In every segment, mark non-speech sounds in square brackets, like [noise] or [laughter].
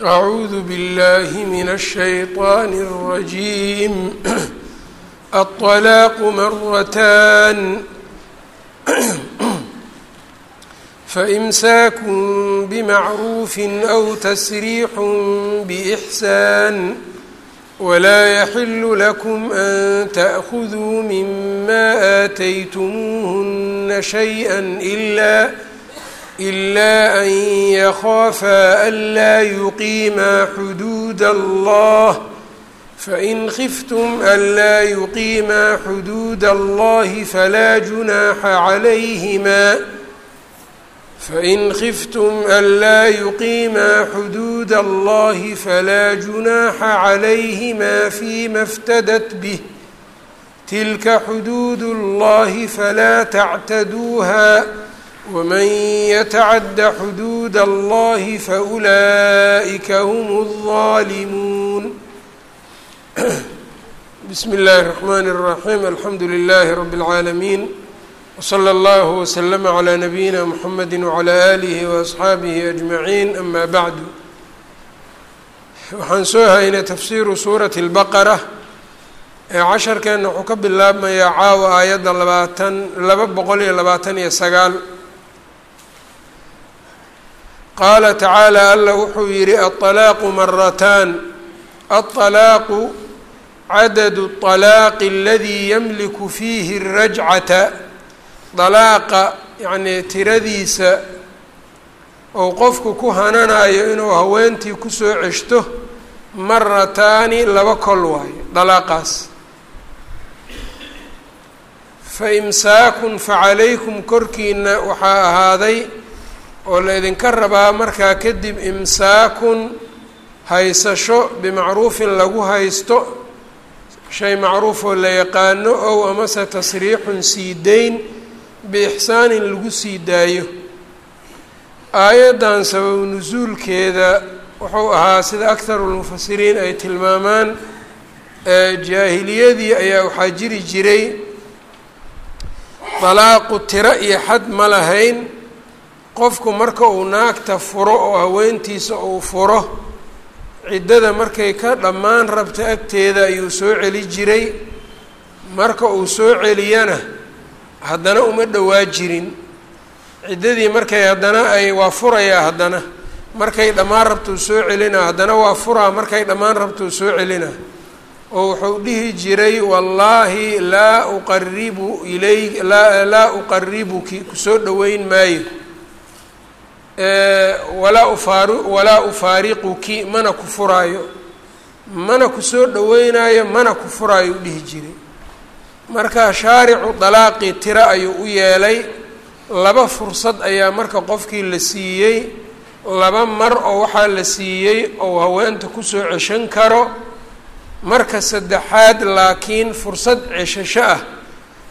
أعوذ بالله من الشيطان الرجيم الطلاق مرتان فإمساك بمعروف أو تسريح بإحسان ولا يحل لكم أن تأخذوا مما آتيتموهن شيئا إلا ilaa an yakhaafaa anlaa yuqiimaa xuduud allah fain khiftum anlaa yuqiimaa xuduud allahi falaa junaaxa calayhimaa fain khiftum anlaa yuqiimaa xuduud allahi falaa junaaxa calayhimaa fiima iftadat bih tilka xuduud اllahi falaa tactaduuha ومن يتعد حدود الله فأولئك هم الظالمون بسم الله الرحمن الرحيم الحمد لله رب العالمين وصلى الله وسلم على نبيina mحamedi وعlى آlihi وأصxaabihi أجمaعين أma bعdu waxaan soo haynay tafsiru suuraةi الbaqرة ee casharkeena wuxuu ka bilaabmayaa caawa aayadda labaatan laba boqol iyo labaatan iyo sagaal qaala tacaala alla wuxuu yidhi aalaaqu marataan aalaaqu cadadu alaaqi aladii yamliku fiihi rajcata. Dalaaqa yacnii tiradiisa ou qofku ku hananayo inuu haweentii ku soo ceshto marataani laba kol waayo dalaaqaas fa imsaakun facalaykum korkiina waxaa ahaaday oo la ydinka rabaa markaa kadib imsaakun haysasho bimacruufin lagu haysto shay macruufoo la yaqaano ow amase tasriixun sii dayn biixsaanin lagu sii daayo. Aayaddan sababu nusuulkeeda wuxuu ahaa sida akharu lmufasiriin ay tilmaamaan jaahiliyadii ayaa waxaa jiri jiray dalaaqu tiro iyo xad ma lahayn qofku marka uu naagta furo oo haweentiisa uu furo ciddada markay ka dhammaan rabto agteeda ayuu soo celi jiray. Marka uu soo celiyana haddana uma dhowaa jirin. Ciddadii markay haddana ay waa furayaa haddana markay dhammaan rabtuu soo celinaa haddana waa furaa markay dhammaan rabtuu soo celinaa oo wuxuu dhihi jiray wallaahi laa uqaribu ilay laa laa uqaribuki ku soo dhoweyn maayo walaa ufaari walaa ufaariquki mana ku furaayo. Mana ku soo dhoweynaayo mana ku furaayo u dhihi jiray marka shaaricu dalaaqii tiro ayuu u yeelay. Laba fursad ayaa marka qofkii la siiyey. Laba mar oo waxaa la siiyey ou haweenta ku soo ceshan karo. Marka saddexaad laakiin fursad ceshasho ah.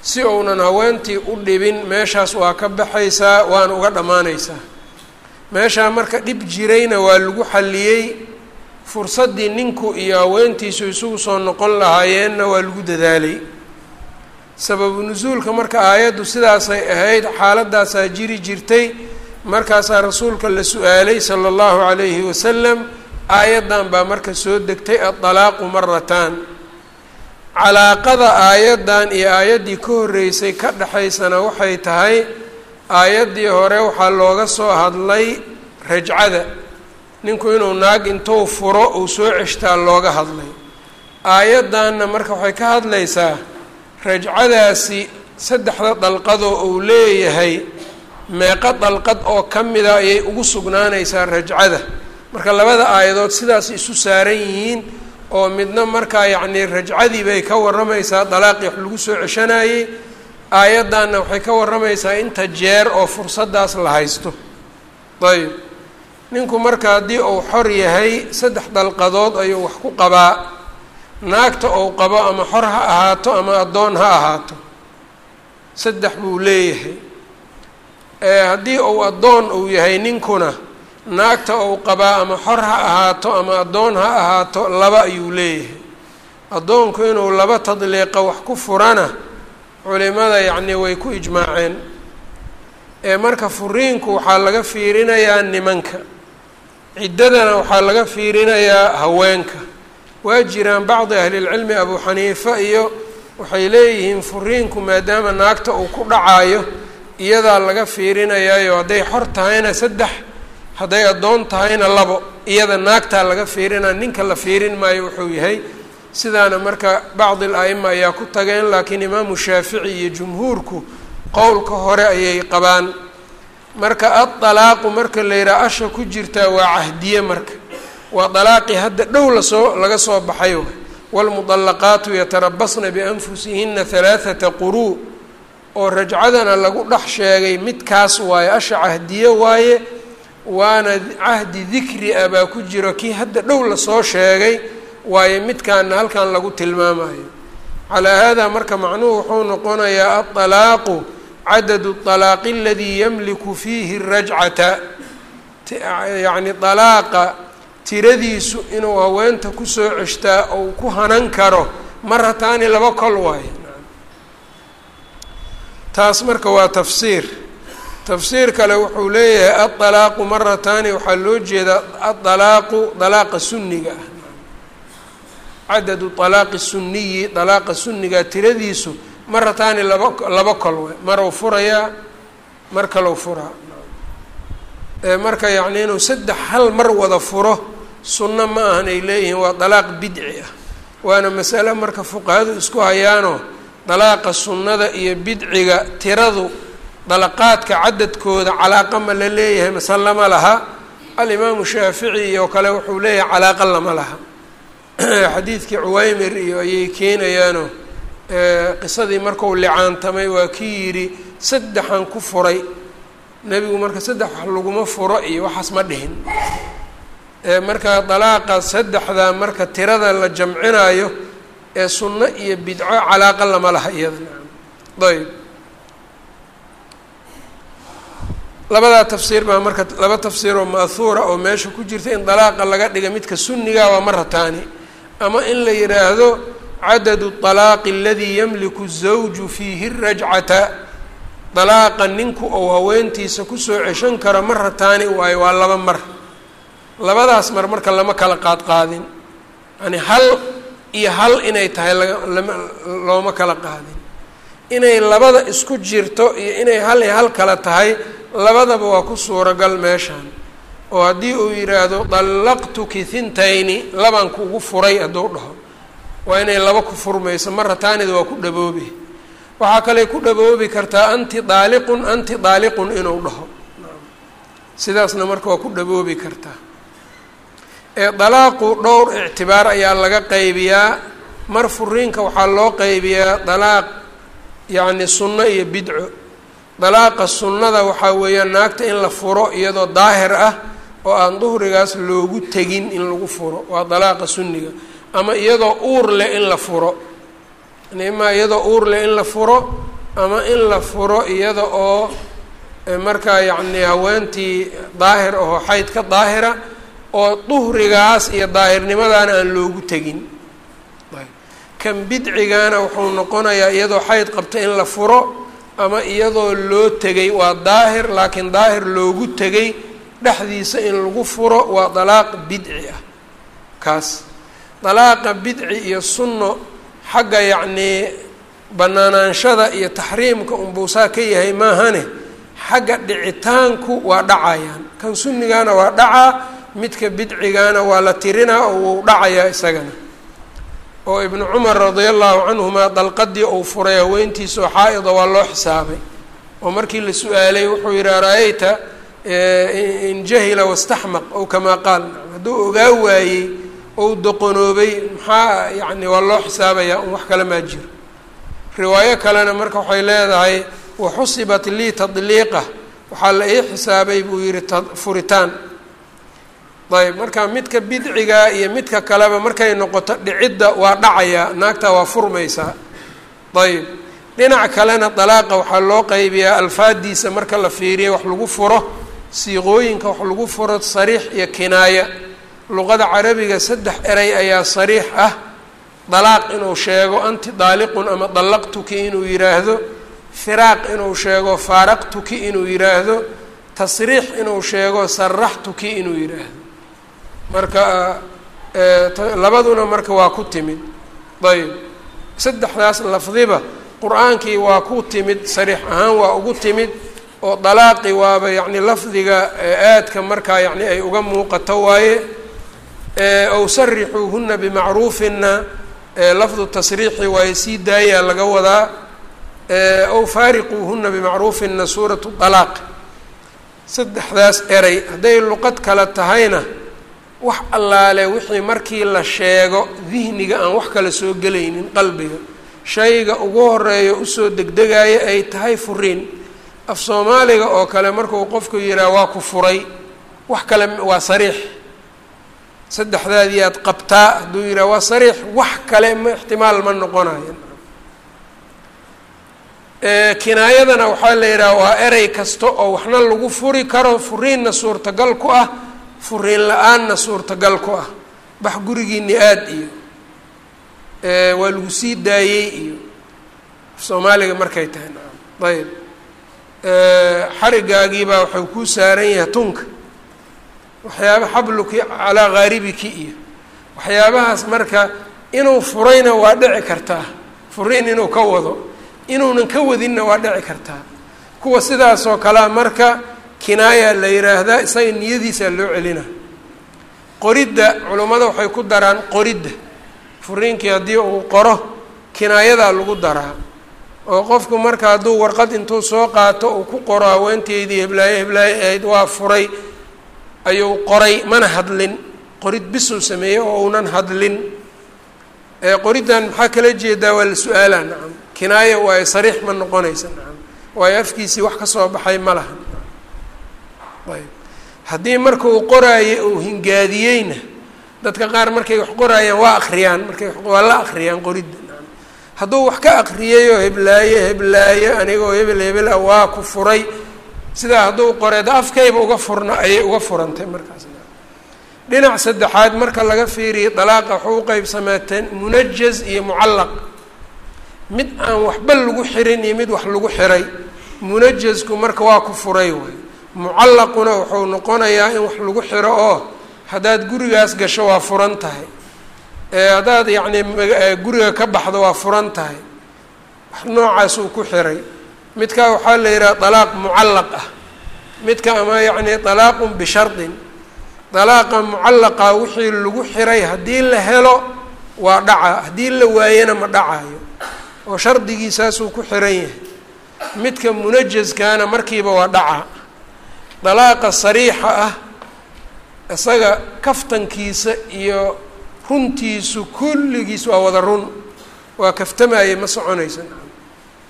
Si uunan haweentii u dhibin meeshaas waa ka baxaysaa waana uga dhammaanaysaa meeshaa marka dhib jirayna waa lagu xalliyey. Fursaddii ninku iyo haweentiisu isugu soo noqon lahaayeenna waa lagu dadaalay. Sababu nusuulka marka aayaddu sidaasay ahayd xaaladaasaa jiri jirtay. Markaasaa rasuulka la su'aalay sala allahu calayhi wasalam aayaddan baa marka soo degtay addalaaqu marataan calaaqada aayaddan iyo aayaddii ka horreysay ka dhexaysana waxay tahay aayaddii hore waxaa looga soo hadlay rajcada. Ninku inuu naag intuu furo uu soo ceshtaa looga hadlay. Aayaddanna marka waxay ka hadlaysaa rajcadaasi saddexda dalqadoo uu leeyahay meeqo dalqad oo ka mida ayay ugu sugnaanaysaa rajcada. Marka labada aayadood sidaas isu saaran yihiin oo midna markaa yacnii rajcadii bay ka warramaysaa dalaaqii wax lagu soo ceshanayey aayaddanna waxay ka warramaysaa inta jeer oo fursaddaas la haysto. Ayb ninku marka haddii uu xor yahay saddex dalqadood ayuu wax ku qabaa. Naagta ou qabo ama xor ha ahaato ama addoon ha ahaato. Saddex buu leeyahay. Haddii uu addoon uu yahay ninkuna naagta ou qabaa ama xor ha ahaato ama addoon ha ahaato laba ayuu leeyahay. Addoonku inuu laba tadliiqa wax ku furana culimada yacnii way ku ijmaaceen. Ee marka furiinku waxaa laga fiirinayaa nimanka. Ciddadana waxaa laga fiirinayaa haweenka. Waa jiraan bacdi ahlilcilmi abuu xaniifa iyo waxay leeyihiin furiinku maadaama naagta uu ku dhacayo iyadaa laga fiirinayaayo hadday xor tahayna saddex hadday addoon tahayna labo iyada naagtaa laga fiirinaya ninka la fiirin maayo wuxuu yahay sidaana marka bacdi al a'ima ayaa ku tageen laakiin imaamu shaafici iyo jumhuurku qowlka hore ayay qabaan. Marka addalaaqu marka la yidhaha asha ku jirtaa waa cahdiye marka. Waa dalaaqii hadda dhow la soo laga soo baxay waalmudallaqaatu yatarabasna bianfusihina halaathata quruu. Oo rajcadana lagu dhex sheegay midkaas waaye asha cahdiye waaye waana cahdi dikri ah baa ku jiro. Kii hadda dhow la soo sheegay waayo midkaana halkan lagu tilmaamayo. Calaa haadaa marka macnuhu wuxuu noqonayaa aalaaqu cadadu alaaqi aladii yamliku fiihi rajcata. Yani alaaqa tiradiisu inuu haweenta ku soo ceshtaa ou ku hanan karo marataani laba kol waayo taas marka waa tafsiir. Tafsiir kale wuxuu leeyahay aalaaqu maratani waxaa loo jeedaa aalaaqu dalaaqa sunniga. ah cadadu طalaaqi suniyi dalaaqa suniga tiradiisu marataani laba laba kol maruu furayaa mar kalou furaa marka yacni inuu saddex hal mar wada furo sunno ma ahan ay leeyihiin waa dalaaq bidci ah. Waana masale marka fuqahadu isku hayaanoo dalaaqa sunnada iyo bidciga tiradu dalaqaadka cadadkooda calaaqa ma la leeyahay mase lama laha. Alimaamu shaafici iyo kale wuxuu leeyahay calaaqa lama laha [clears throat] xadiidkii cuwaymir iyo ayay keenayaanoo qisadii marku licaantamay waa kii yidhi saddexan ku furay. Nebigu marka saddex wax laguma furo iyo waxaas ma dhihin. Marka dalaaqa saddexda marka tirada la jamcinayo ee sunno iyo bidco calaaqa lama laha iyada ayb labadaa tafsiir baa marka laba tafsiir oo ma'huura oo meesha ku jirta in dalaaqa laga dhiga midka sunniga waa marataani ama in la yidhaahdo cadadu طalaaqi aladii yamliku الزawju fiihi rajcata dalaaqa ninku ou haweentiisa kusoo ceshan karo marataani waayo waa laba mar labadaas mar marka lama kala qaadqaadin yani hal iyo hal inay tahay laga lama looma kala qaadin inay labada isku jirto iyo inay hal iyo hal kala tahay labadaba waa ku suuragal meeshaan oo haddii uu yidhaahdo dallaqtuki hintayni labaan kugu furay hadduu dhaho. Waa inay laba ku furmayso marataanida waa ku dhaboobi waxaa kaley ku dhaboobi kartaa anti daaliqun anti daaliqun inuu dhaho. Sidaasna marka waa ku dhaboobi kartaa. Ee dalaaqu dhowr ictibaar ayaa laga qaybiyaa. Mar furiinka waxaa loo qaybiyaa dalaaq yacni sunno iyo bidco. Dalaaqa sunnada waxaa weeyaan naagta in la furo iyadoo daahir ah oo aan duhrigaas loogu tegin in lagu furo waa dalaaqa sunniga. Ama iyadoo uur leh in la furo. Imaa iyadoo uur leh in la furo ama in la furo iyada oo markaa yacni haweentii daahir ahoo xayd ka daahira oo duhrigaas iyo daahirnimadaana aan loogu tegin. Kan bidcigaana wuxuu noqonayaa iyadoo xayd qabta in la furo ama iyadoo loo tegay waa daahir laakiin daahir loogu tegay dhexdiisa in lagu furo waa dalaaq bidci ah. Kaas. Dalaaqa bidci iyo sunno xagga yacnii banaanaanshada iyo taxriimka unbuusaa ka yahay maahane xagga dhicitaanku waa dhacayaan. Kan sunnigaana waa dhacaa midka bidcigaana waa la tirinaa oo wuu dhacayaa isagana. Oo ibnu cumar radia allahu canhuma dalqadii uu furay haweentiisa oo xaa-ida waa loo xisaabay. Oo markii la su'aalay wuxuu yihi ara-ayta in jahila wastaxmaq ow kamaa qaal hadduu ogaa waayey ou doqonoobay maxaa yacni waa loo xisaabayaa un wax kale maa jiro riwaayo kalena marka waxay leedahay waxusibat lii tadliiqa waxaa la ii xisaabay buu yihi furitaan ayb marka midka bidciga iyo midka kaleba markay noqoto dhicidda waa dhacayaa naagta waa furmaysaa ayb dhinac kalena dalaaqa waxaa loo qaybiyaa alfaadiisa marka la fiiriyo wax lagu furo siiqooyinka wax lagu furo sariix iyo kinaaya. Luqada carabiga saddex erey ayaa sariix ah. Dalaaq inuu sheego anti daaliqun ama dallaqtuki inuu yidhaahdo firaaq inuu sheego faaraqtuki inuu yidhaahdo tasriix inuu sheego saraxtuki inuu yidhaahdo marka labaduna marka waa ku timid. Ayb saddexdaas lafdiba qur'aankii waa ku timid sariix ahaan waa ugu timid oo dalaaqi waaba yacni lafdiga aadka markaa yacni ay uga muuqato waaye ow sarixuuhuna bimacruufinna lafdu tasriixi waaye sii daayaa laga wadaa ow faariquuhuna bimacruufinna suuratu dalaaq. Saddexdaas eray hadday luqad kale tahayna wax allaale wixii markii la sheego dihniga aan wax kale soo gelaynin qalbiga shayga ugu horeeyo u soo degdegaya ay tahay furiin af soomaaliga oo kale markuu qofku yidhaha waa ku furay wax kale waa sariix. Saddexdaadii aad qabtaa hadduu yidhaha waa sariix wax kale ma ixtimaal ma noqonayo kinaayadana waxaa la yidhaha waa erey kasta oo waxna lagu furi karo furiinna suurtagal ku ah furiin la'aanna suurtagal ku ah. Bax gurigiini aad iyo waa lagu sii daayey iyo. Soomaaliga markay tahay naam ayb xarigaagiibaa waxuu kuu saaran yahay tunka. Waxyaaba xabluki calaa ghaaribiki iyo. Waxyaabahaas marka inuu furayna waa dhici kartaa. Furiin inuu ka wado. Inuunan ka wadinna waa dhici kartaa. Kuwa sidaasoo kalea marka kinaaya la yidhaahdaa isaga niyadiisaa loo celina. Qoridda culummada waxay ku daraan qoridda. Furiinkii haddii uu qoro kinaayadaa lagu daraa oo qofku marka hadduu warqad intuu soo qaato uu ku qoro haweenteydii heblaaye heblaaye ahayd waa furay ayuu qoray mana hadlin. Qorid bisuu sameeyey oo uunan hadlin. Qoriddan maxaa kala jeedaa? Waa la su'aalaa nacam. Kinaaya waayo sariix ma noqonaysa nacam. Waayo afkiisii wax ka soo baxay ma laha. Ayb. Haddii marka uu qoraaye uu hingaadiyeyna dadka qaar markay wax qoraayaan waa akriyaan markay waa la akriyaan qoridda hadduu wax ka akriyayoo heblaaye heblaaye anigoo hebel hebel ah waa ku furay. Sidaa hadduu qoree da afkayba uga furna ayay uga furantay markaas. Dhinac saddexaad marka laga fiiriyo dalaaqa waxuu u qeybsamaateen munajaz iyo mucallaq. Mid aan waxba lagu xirin iyo mid wax lagu xiray munajasku marka waa ku furay waay. Mucallaquna wuxuu noqonayaa in wax lagu xiro oo haddaad gurigaas gasho waa furan tahay haddaad yacni guriga ka baxdo waa furan tahay. Wax noocaas uu ku xiray. Midkaa waxaa la yidhaha dalaaq mucallaq ah. Midka ama yacni dalaaqun bishardin. Dalaaqa mucallaqa wixii lagu xiray haddii la helo waa dhaca. Haddii la waayana ma dhacayo oo shardigiisaasuu ku xiran yahay. Midka munajaskaana markiiba waa dhaca. Dalaaqa sariixa ah isaga kaftankiisa iyo runtiisu kulligiis waa wada run waa kaftamaaye ma soconaysa.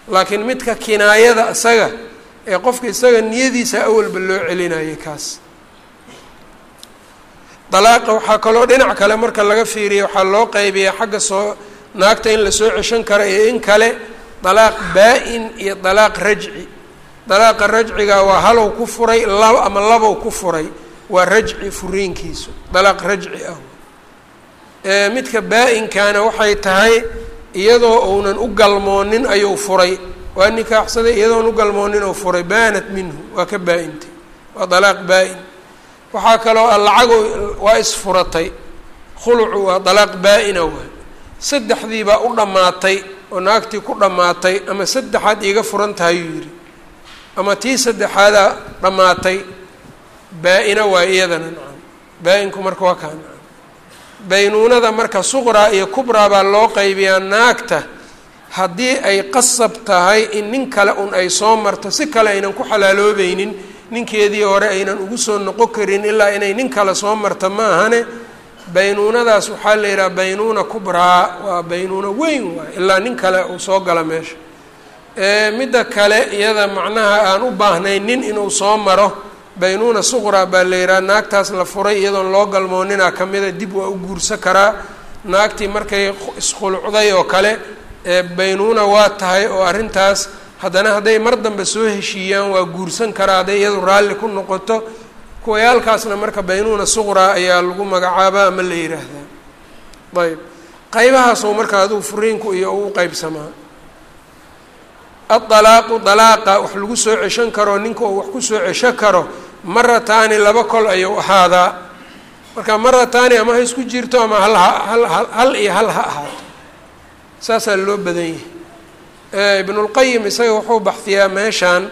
Laakiin midka kinaayada isaga ee qofka isaga niyadiisa awalba loo celinayay kaas. Dalaaqa waxaa kaloo dhinac kale marka laga fiiriya waxaa loo qaybiyaa xagga soo naagta in la soo ceshan karo iyo in kale dalaaq baa-in iyo dalaaq rajci. Dalaaqa rajciga waa halow ku furay lab ama labow ku furay waa rajci furiinkiisu dalaaq rajci ah midka baa-inkana waxay tahay iyadoo uunan u galmoonin ayuu furay. Waa nikaaxsaday iyadoon u galmoonin ou furay. Baanat minhu waa ka baa-intay waa dalaaq baa-in. Waxaa kaloo lacago waa isfuratay. Khulucu waa dalaaq baa-ina waay saddexdii baa u dhammaatay oo naagtii ku dhammaatay ama saddexaad iiga furan tahay yuu yidhi. Ama tii saddexaadaa dhammaatay baa-ina waa iyadana nacam. Baa-inku marka waa kaa nacam baynuunada marka suqraa iyo kubraa baa loo qaybiyaa naagta. Haddii ay qasab tahay in nin kale un ay soo marto si kale aynan ku xalaaloobeynin ninkeedii hore aynan ugu soo noqon karin ilaa inay nin kale soo marto ma ahane baynuunadaas waxaa la yidhaha baynuuna kubraa waa baynuuna weyn waay ilaa nin kale uu soo gala meesha. Midda kale iyada macnaha aan u baahnayn nin inuu soo maro baynuuna suqraa baa la yidhaha naagtaas la furay iyadoon loo galmoonina kamida dib waa u guursan karaa. Naagtii markay iskhulucday oo kale baynuuna waa tahay oo arrintaas haddana hadday mar dambe soo heshiiyaan waa guursan karaa hadday iyadu raalli ku noqoto kuwayaalkaasna marka baynuuna suqraa ayaa lagu magacaabaa ama la yidhaahdaa. Ayb qaybahaasoo marka aduu furiinku iyo u qeybsamaa adalaaqu dalaaqa wax lagu soo ceshan karo ninka uu wax ku soo cesho karo marataani laba kol ayuu ahaadaa. Marka marataani ama ha isku jirto ama hal iyo hal ha ahaato. Saasaa loo badan yahay. Ibnulqayim isaga wuxuu baxdiyaa meeshaan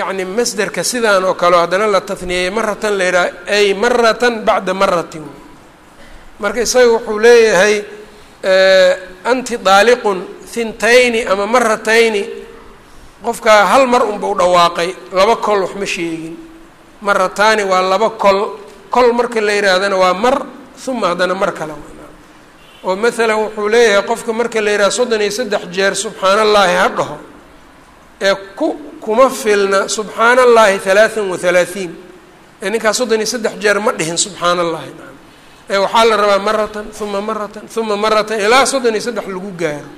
yacni masderka sidaan oo kale haddana la taniyey maratan la yidhaha ay maratan bacda maratin marka isaga wuxuu leeyahay anti daaliqun hintayni ama maratayni qofkaa hal mar unbau dhawaaqay laba kol wax ma sheegin. Marataani waa laba kol kol marka la yidhaahdana waa mar uma haddana mar kale oo maalan wuxuu leeyahay qofka marka la yidhaha soddon iyo saddex jeer subxaana allaahi ha dhaho ee ku kuma filna subxaana allaahi halaathan wa halaahiin ee ninkaa soddon iyo saddex jeer ma dhihin subxaana allahi ee waxaa la rabaa maratan uma maratan uma maratan ilaa soddon iyo saddex lagu gaaro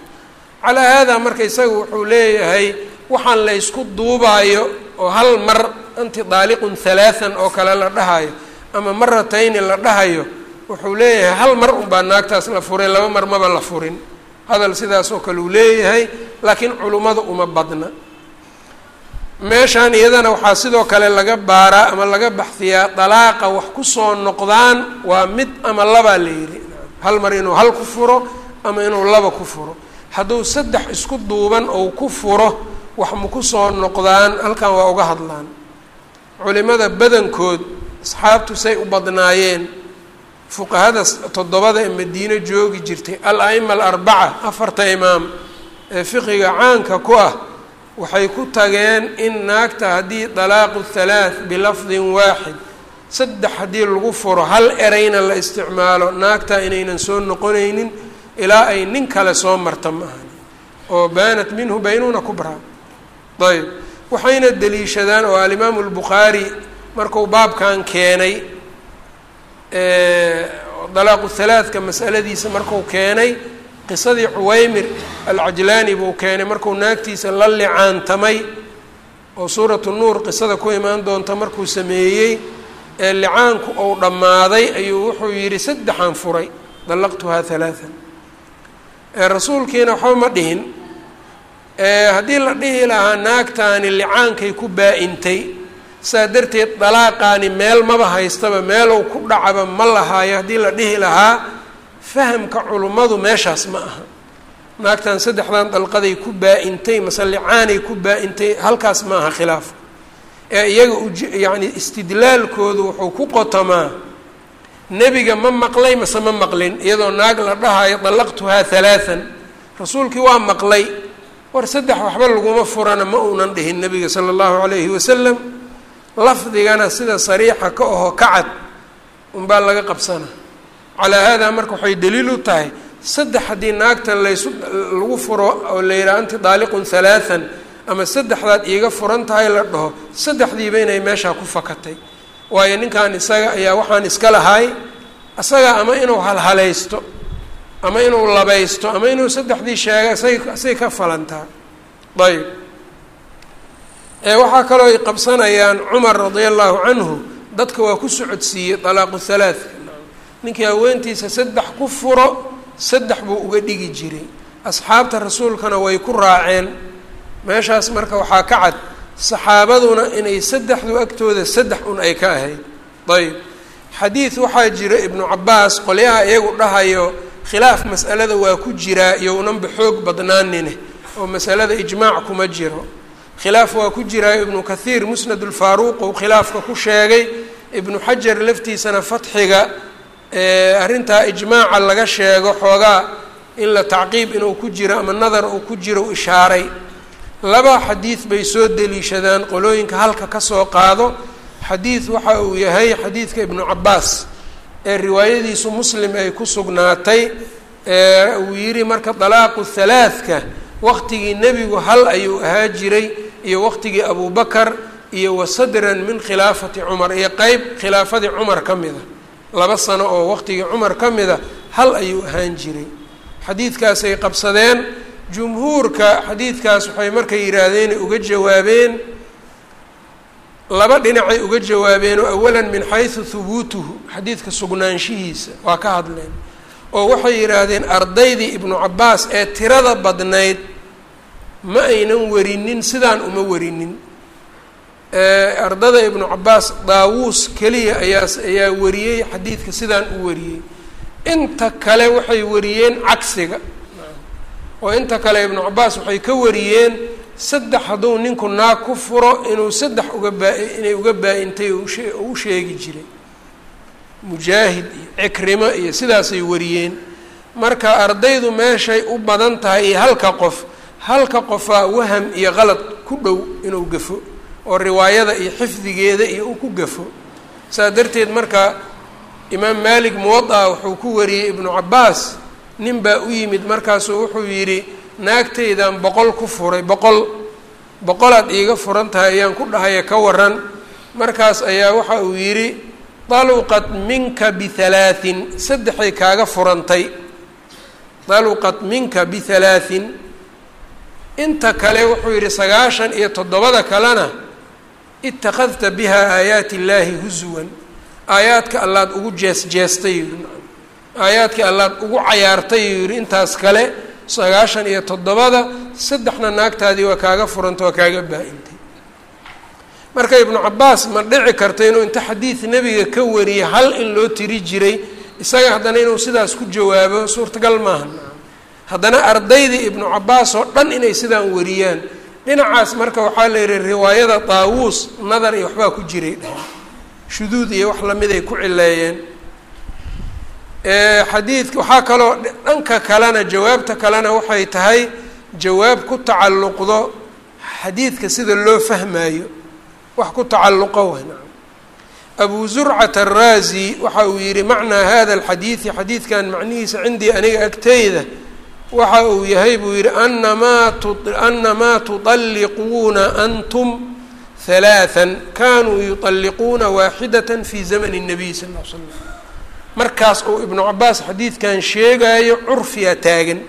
calaa haadaa marka isaga wuxuu leeyahay waxaan la ysku duubaayo oo hal mar anti daaliqun halaathan oo kale la dhahayo ama maratayni la dhahayo wuxuu leeyahay hal mar unbaa naagtaas la furay laba mar maba la furin. Hadal sidaas oo kale uu leeyahay laakiin culummada uma badna. Meeshaan iyadana waxaa sidoo kale laga baaraa ama laga baxdiyaa dalaaqa wax ku soo noqdaan waa mid ama labaa la yidhi. Hal mar inuu hal ku furo ama inuu laba ku furo hadduu saddex isku duuban ou ku furo wax ma ku soo noqdaan halkan waa uga hadlaan. Culimada badankood asxaabtu say u badnaayeen. Fuqahada toddobada ee madiino joogi jirtay al-a'ima alarbaca afarta imaam ee fiqiga caanka ku ah waxay ku tageen in naagta haddii dalaaqu halaath bilafdin waaxid saddex haddii lagu furo hal ereyna la isticmaalo naagta inaynan soo noqonaynin ilaa ay nin kale soo marta ma ahani oo baanat minhu baynuuna kubraa. Ayb waxayna deliishadaan oo alimaamu albukhaari marku baabkan keenay dalaaqu halaathka masaladiisa marku keenay qisadii cuwaymir alcajlaani buu keenay markuu naagtiisa la licaantamay oo suuratu nuur qisada ku imaan doonta markuu sameeyey ee licaanku uu dhammaaday ayuu wuxuu yidhi saddexaan furay dallaqtuhaa halaathan rasuulkiina waxba ma dhihin haddii la dhihi lahaa naagtaani licaankay ku baa-intay saa darteed dalaaqaani meel maba haystaba meelow ku dhacaba ma lahaayo haddii la dhihi lahaa fahamka culummadu meeshaas ma aha. Naagtan saddexdan dalqaday ku baa-intay mase licaanay ku baa-intay halkaas ma aha khilaaf ee iyaga uj yacni istidlaalkoodu wuxuu ku qotamaa nebiga ma maqlay mase ma maqlin iyadoo naag la dhahayo dallaqtuhaa halaathan rasuulkii waa maqlay. War saddex waxba laguma furana ma uunan dhihin nebiga sala allahu calayhi wasalam lafdigana sida sariixa ka aho kacad unbaa laga qabsana. Calaa haadaa marka waxay daliil u tahay saddex haddii naagta laysu lagu furo oo la yidhaha anti daaliqun halaathan ama saddexdaad iiga furan tahay la dhaho saddexdiiba inay meeshaa ku fakatay waayo ninkan isaga ayaa waxaan iska lahay isaga ama inuu halhalaysto ama inuu labaysto ama inuu saddexdii sheega say ka falantaa ayb waxaa kaloo ay qabsanayaan cumar radia allahu canhu dadka waa ku socodsiiyey dalaaqu halaathka ninkii haweentiisa saddex ku furo saddex buu uga dhigi jiray. Asxaabta rasuulkana way ku raaceen. Meeshaas marka waxaa ka cad saxaabaduna inay saddexdu agtooda saddex un ay ka ahayd. Ayb xadiid waxaa jira ibnu cabaas qolyaha iyagu dhahayo khilaaf mas'alada waa ku jiraa iyounanba xoog badnaanine oo masalada ijmaac kuma jiro. Khilaaf waa ku jiraayo ibnu kathiir musnad ulfaaruuq ou khilaafka ku sheegay. Ibnu xajar laftiisana fatxiga arrintaa ijmaaca laga sheego xoogaa in la tacqiib inuu ku jiro ama nadar uu ku jiro ishaaray laba xadiid bay soo deliishadaan qolooyinka halka ka soo qaado. Xadiid waxa uu yahay xadiidka ibnu cabaas ee riwaayadiisu muslim ay ku sugnaatay ee uu yidhi marka dalaaqu halaathka waqtigii nebigu hal ayuu ahaa jiray iyo waqtigii abubakar iyo wasadran min khilaafati cumar iyo qeyb khilaafadii cumar ka mida laba sano oo waqtigii cumar ka mida hal ayuu ahaan jiray. Xadiidkaasay qabsadeen jumhuurka xadiidkaas waxay markay yidhaahdeen uga jawaabeen laba dhinacay uga jawaabeen oo awalan min xaysu hubuutuhu xadiidka sugnaanshihiisa waa ka hadleen oo waxay yidhaahdeen ardaydii ibnu cabaas ee tirada badnayd ma aynan warinin sidaan uma warinin. Ardada ibnu cabaas daawuus keliya ayaa ayaa wariyey xadiidka sidaan u wariyey. Inta kale waxay wariyeen cagsiga oo inta kale ibnu cabaas waxay ka wariyeen saddex hadduu ninku naag ku furo inuu saddex uga baa inay uga baa-intay u sheegi jiray. Mujaahid iyo cikrimo iyo sidaasay wariyeen. Marka ardaydu meeshay u badan tahay iyo halka qof halka qofaa waham iyo qalad ku dhow inuu gafo oo riwaayada iyo xifdigeeda iyo uu ku gafo. Saas darteed marka imaam maalik muwada wuxuu ku wariyey ibnu cabaas nin baa u yimid markaasuu wuxuu yidhi naagtaydan boqol ku furay boqol boqolaad iiga furan tahay ayaan ku dhahaya ka waran markaas ayaa waxa uu yidhi daluqat minka bihalaatin saddexay kaaga furantay. Daluqat minka bihalaatin inta kale wuxuu yidhi sagaashan iyo toddobada kalena itakadta biha aayaati illaahi husuwan aayaadka allaad ugu jees jeestay aayaadkii allaad ugu cayaartay yidhi intaas kale sagaashan iyo toddobada saddexna naagtaadii waa kaaga furanta waa kaaga baa-intay marka ibnu cabaas ma dhici karta inuu inta xadiid nebiga ka wariyay hal in loo tiri jiray isaga haddana inuu sidaas ku jawaabo suurtagal maaha. Haddana ardaydii ibnu cabaas oo dhan inay sidaan wariyaan dhinacaas marka waxaa la yihi riwaayada daawuus nadar iyo waxbaa ku jiray dheh shuduud iyo wax la mid ay ku cileeyeen xadiidka waxaa kaloo dhanka kalena jawaabta kalena waxay tahay jawaab ku tacalluqdo xadiidka sida loo fahmaayo wax ku tacalluqo wana abu zurcat araazi waxa uu yihi macnaa hada alxadiidi xadiidkan macnihiisa cindii aniga agteyda waxa uu yahay buu yihi anamaa anamaa tuطalliquuna antum halaathan kanuu yuطalliquuna waaxidata fi zamani الnabiy sal l slam markaas uu ibnu cabaas xadiidkan sheegaayo curfiyaa taagan.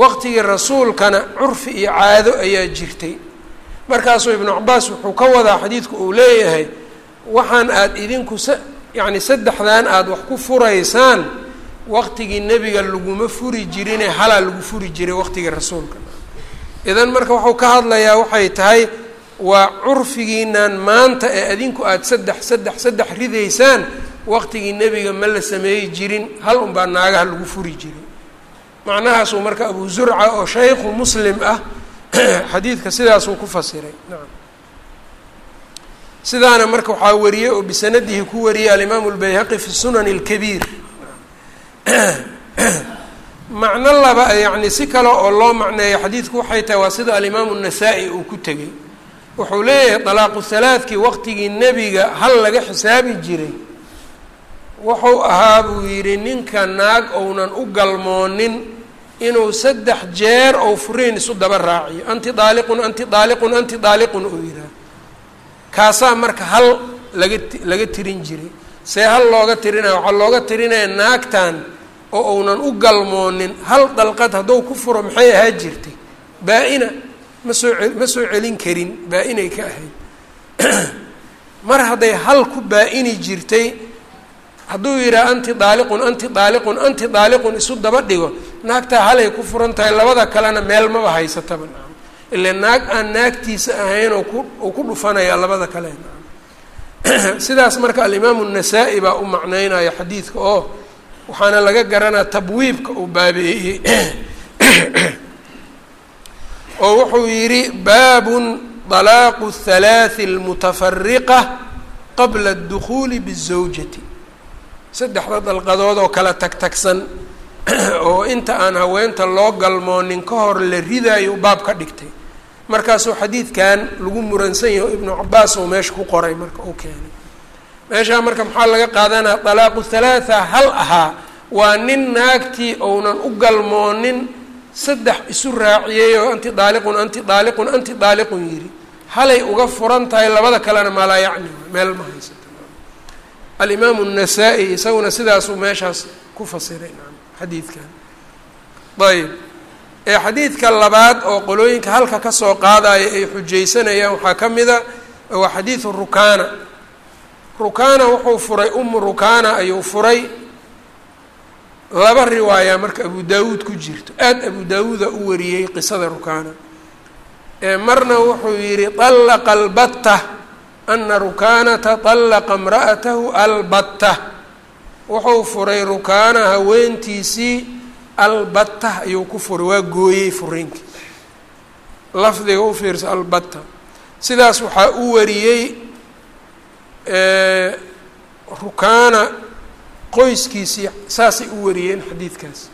Waqtigii rasuulkana curfi iyo caado ayaa jirtay. Markaasuu ibnu cabaas wuxuu ka wadaa xadiidku uu leeyahay waxaan aada idinku sa yacni saddexdan aada wax ku furaysaan waqtigii nebiga laguma furi jirine halaa lagu furi jiray waqtigii rasuulka. Idan marka wuxuu ka hadlayaa waxay tahay waa curfigiinan maanta ee adinku aada saddex saddex saddex ridaysaan waqtigii nebiga ma la sameeyi jirin hal unbaa naagaha lagu furi jiray macnahaasuu marka abu zurca oo shaykhu muslim ah [clears throat] xadiidka sidaasuu ku fasiray. Naam. Sidaana marka waxaa wariyey oo bisanadihi ku wariyey alimaamu lbayhaqi fi sunan اlkabiir [clears throat] macno laba yacni si kale oo loo macneeyo xadiidku waxay tahay waa sida alimaamu nasaa-i uu ku tegey. Wuxuu leeyahay dalaaqu halaadkii waqtigii nebiga hal laga xisaabi jiray wuxuu ahaa buu yidhi ninka naag ounan u galmoonin inuu saddex jeer ou furiin isu daba raaciyo. Anti daaliqun anti daaliqun anti daaliqun uu yidhaah kaasaa marka hal laga laga tirin jiray. See hal looga tirinaya waxaa looga tirinaya naagtan oo uunan u galmoonin hal dalqad hadduu ku furo maxay ahaa jirtay? Baa-ina ma soo ma soo celin karin baa-inay ka ahayd. [clears throat] Mar hadday hal ku baa-ini jirtay hadduu yidhaha anti daaliqun anti daaliqun anti daaliqun isu daba dhigo. Naagtaa halay ku furan tahay labada kalena meel maba haysataba. Naam ile naag aan naagtiisa ahayn oo ku uu ku dhufanaya labada kale. Naam [clears throat] sidaas marka alimaamu nasaa-i baa u macneynaya xadiidka oo waxaana laga garanaa tabwiibka uu baabeeyey [clears throat] oo wuxuu yidhi baabun dalaaqu halaathi almutafariqa qabla adukhuuli bizawjati saddexda dalqadood oo kala tagtagsan [clears throat] oo inta aan haweenta loo galmoonin ka hor la ridaayo baab ka dhigtay. Markaasuu xadiidkan lagu muransan yahay o ibnu cabaas oo meesha ku qoray marka uu keenay. Meeshaa marka maxaa laga qaadanaya dalaaqu halaatha hal ahaa. Waa nin naagtii ounan u galmoonin saddex isu raaciyey oo anti daaliqun anti daaliqun anti daaliqun yidhi. Halay uga furan tahay labada kalena maalaa yacni meel ma haysata alimaamu الnasaa-i isaguna sidaasuu meeshaas ku fasiray xadiidkan ayb ee xadiidka labaad oo qolooyinka halka kasoo qaadaya ay xujaysanayaan waxaa ka mida waa xadiidu rukana rukana wuxuu furay umu rukana ayuu furay laba riwaaya marka abu daawuud ku jirto aad abu daawuuda u wariyey qisada rukana marna wuxuu yihi طallaqa albatta ana rukaanata طallaqa imra'atahu albatta. Wuxuu furay rukaana haweentiisii albatta ayuu ku furay waa gooyey furinkii lafdiga u fiirsa albatta. Sidaas waxaa u wariyey rukaana qoyskiisii saasay u wariyeen xadiidkaas.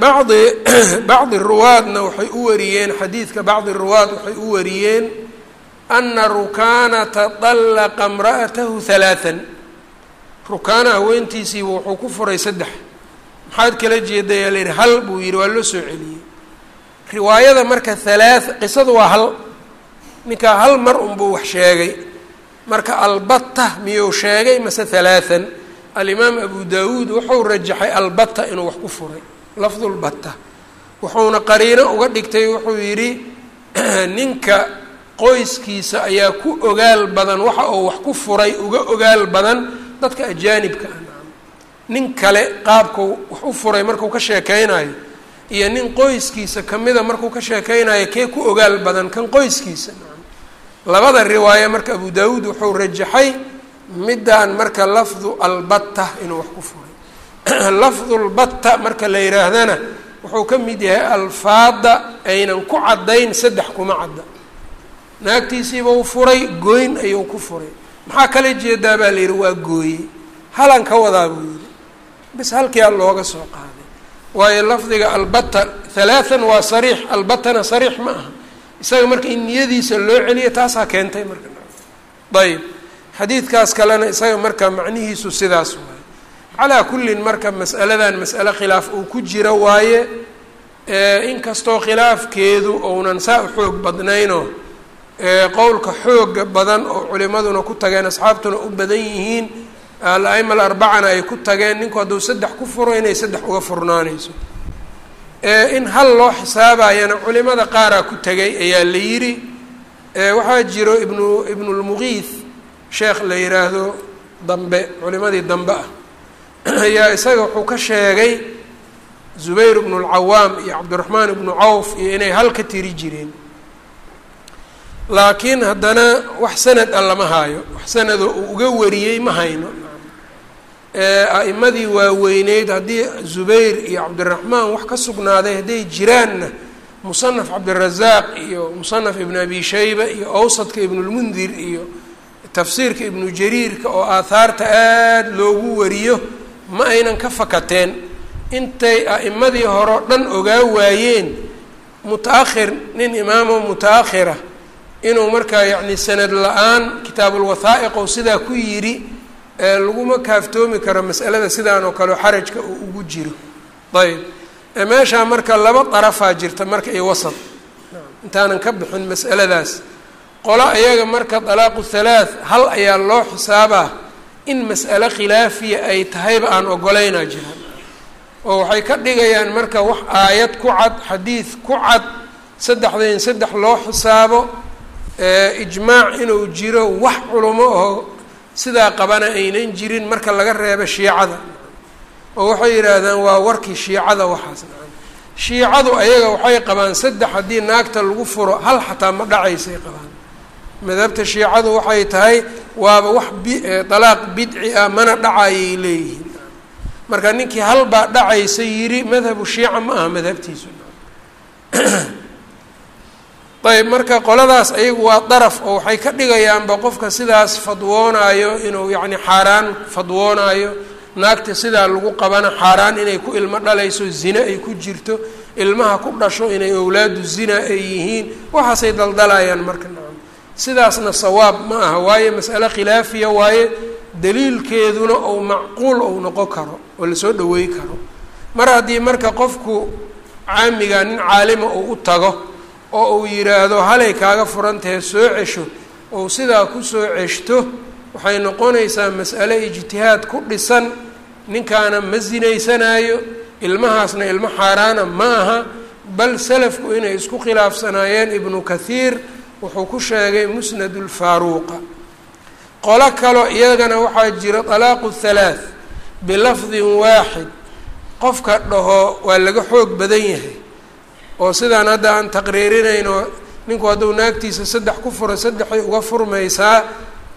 Bacdi [clears throat] bacdi ruwaadna waxay u wariyeen xadiidka bacdi ruwaad waxay u wariyeen ana rukaanata طallaqa imra'atahu halaathan rukaana haweentiisiiba wuxuu ku furay saddex maxaad kala jeedayaa la yihi hal buu yihi waa loo soo celiyey riwaayada marka halaath qisadu waa hal ninkaa hal mar unbuu wax sheegay marka albatta miyuu sheegay mase halaathan alimaam abu dawuud wuxuu rajaxay albatta inuu wax ku furay lafdu lbatta wuxuuna qariino uga dhigtay wuxuu yidhi ninka qoyskiisa ayaa ku ogaal badan waxa uu wax ku furay uga ogaal badan dadka ajaanibka ah. Nin kale qaabkau wax u furay markuu ka sheekeynayo iyo nin qoyskiisa kamida markuu ka sheekeynayo kee ku ogaal badan kan qoyskiisa? Labada riwaaye marka abu daawuud wuxuu rajaxay middaan marka lafdu albatta inuu wax ku furay. [clears throat] Lafdulbatta marka la yihaahdana wuxuu ka mid yahay alfaada aynan ku caddayn saddex kuma cadda naagtiisiiba u furay gooyn ayuu ku furay. Maxaa kala jeedaa baa la yidhi waa gooye. Halan ka wadaa buu yidhi. Bis halkiia looga soo qaaday. Waayo lafdiga albatta halaathan waa sariix albattana sariix ma aha. Isaga marka in niyadiisa loo celiyo taasaa keentay marka. Ayb xadiidkaas kalena isaga marka macnihiisu sidaas waaye. Calaa kullin marka mas'aladan mas'ale khilaaf uu ku jiro waaye inkastoo khilaafkeedu ounan saa u xoog badnaynoo qowlka xooga badan oo culimaduna ku tageen asxaabtuna u badan yihiin al-aima alarbacana ay ku tageen ninku hadduu saddex ku furo inay saddex uga furnaanayso. In hal loo xisaabayana culimada qaaraa ku tegay ayaa la yidhi waxaa jiro ibnu ibnulmuqiith sheekh la yidhaahdo dambe culimadii dambe ah. [clears throat] Ayaa isaga wuxuu ka sheegay zubayr ibnu lcawaam iyo cabdiraxmaan ibnu cawf iyo inay hal ka tiri jireen laakiin haddana wax sanad a lama haayo. Wax sanadoo uu uga wariyey ma hayno. A'imadii waaweyneyd haddii zubayr iyo cabdiraxmaan wax ka sugnaaday hadday jiraanna musanaf cabdirazaaq iyo musanaf ibn abi shayba iyo awsadka ibnulmundir iyo tafsiirka ibnu jariirka oo aahaarta aada loogu wariyo ma aynan ka fakateen. Intay a'imadii hore o dhan ogaa waayeen muta-akhir nin imaamo muta-akhira inuu markaa yacni sanad la'aan kitaabulwathaa'iq ou sidaa ku yidhi laguma kaaftoomi karo mas'alada sidaan oo kale xarajka uu ugu jiro. Ayb meeshaa marka laba darafaa jirta marka iyo wasad intaanan ka bixin mas'aladaas. Qolo ayaga marka dalaaqu halaath hal ayaa loo xisaabaa in mas'alo khilaafiya ay tahayba aan ogolaynaa jiraan oo waxay ka dhigayaan marka wax aayad ku cad xadiid ku cad saddexda in saddex loo xisaabo ijmaac inuu jiro wax culumo oo sidaa qabana aynan jirin marka laga reebo shiicada. Oo waxay yidhaahdaan waa warkii shiicada waxaas. Shiicadu ayaga waxay qabaan saddex haddii naagta lagu furo hal xataa ma dhacaysay qabaan. Madhabta shiicadu waxay tahay waaba wax bi dalaaq bidci ah mana dhacayay leeyihiin. Marka ninkii hal baa dhacaysa yidhi madhabu shiica ma aha madhabtiisu [clears throat] ayb marka qoladaas ayagu waa daraf oo waxay ka dhigayaanba qofka sidaas fadwoonaayo inuu yacni xaaraan fadwoonaayo. Naagta sidaa lagu qabana xaaraan inay ku ilmo dhalayso zine ay ku jirto ilmaha ku dhasho inay owlaadu zina ay yihiin waxaasay daldalayaan marka. Nacam sidaasna sawaab ma aha waayo mas'ale khilaafiya waaye daliilkeeduna ou macquul ou noqon karo oo la soo dhaweey karo. Mar haddii marka qofku caamiga nin caalima uu u tago oo uu yidhaahdo halay kaaga furan tahe soo cesho? Ou sidaa ku soo ceshto waxay noqonaysaa mas'ale ijtihaad ku dhisan ninkaana ma sinaysanaayo ilmahaasna ilmo xaaraana ma aha bal salafku inay isku khilaafsanaayeen ibnu kathiir wuxuu ku sheegay musnad ulfaaruuqa qolo kaloo iyagana waxaa jira talaaqu halaath bilafdin waaxid qofka dhaho waa laga xoog badan yahay oo sidaan hadda aan taqriirinayno ninku hadduu naagtiisa saddex ku furo saddexay uga furmaysaa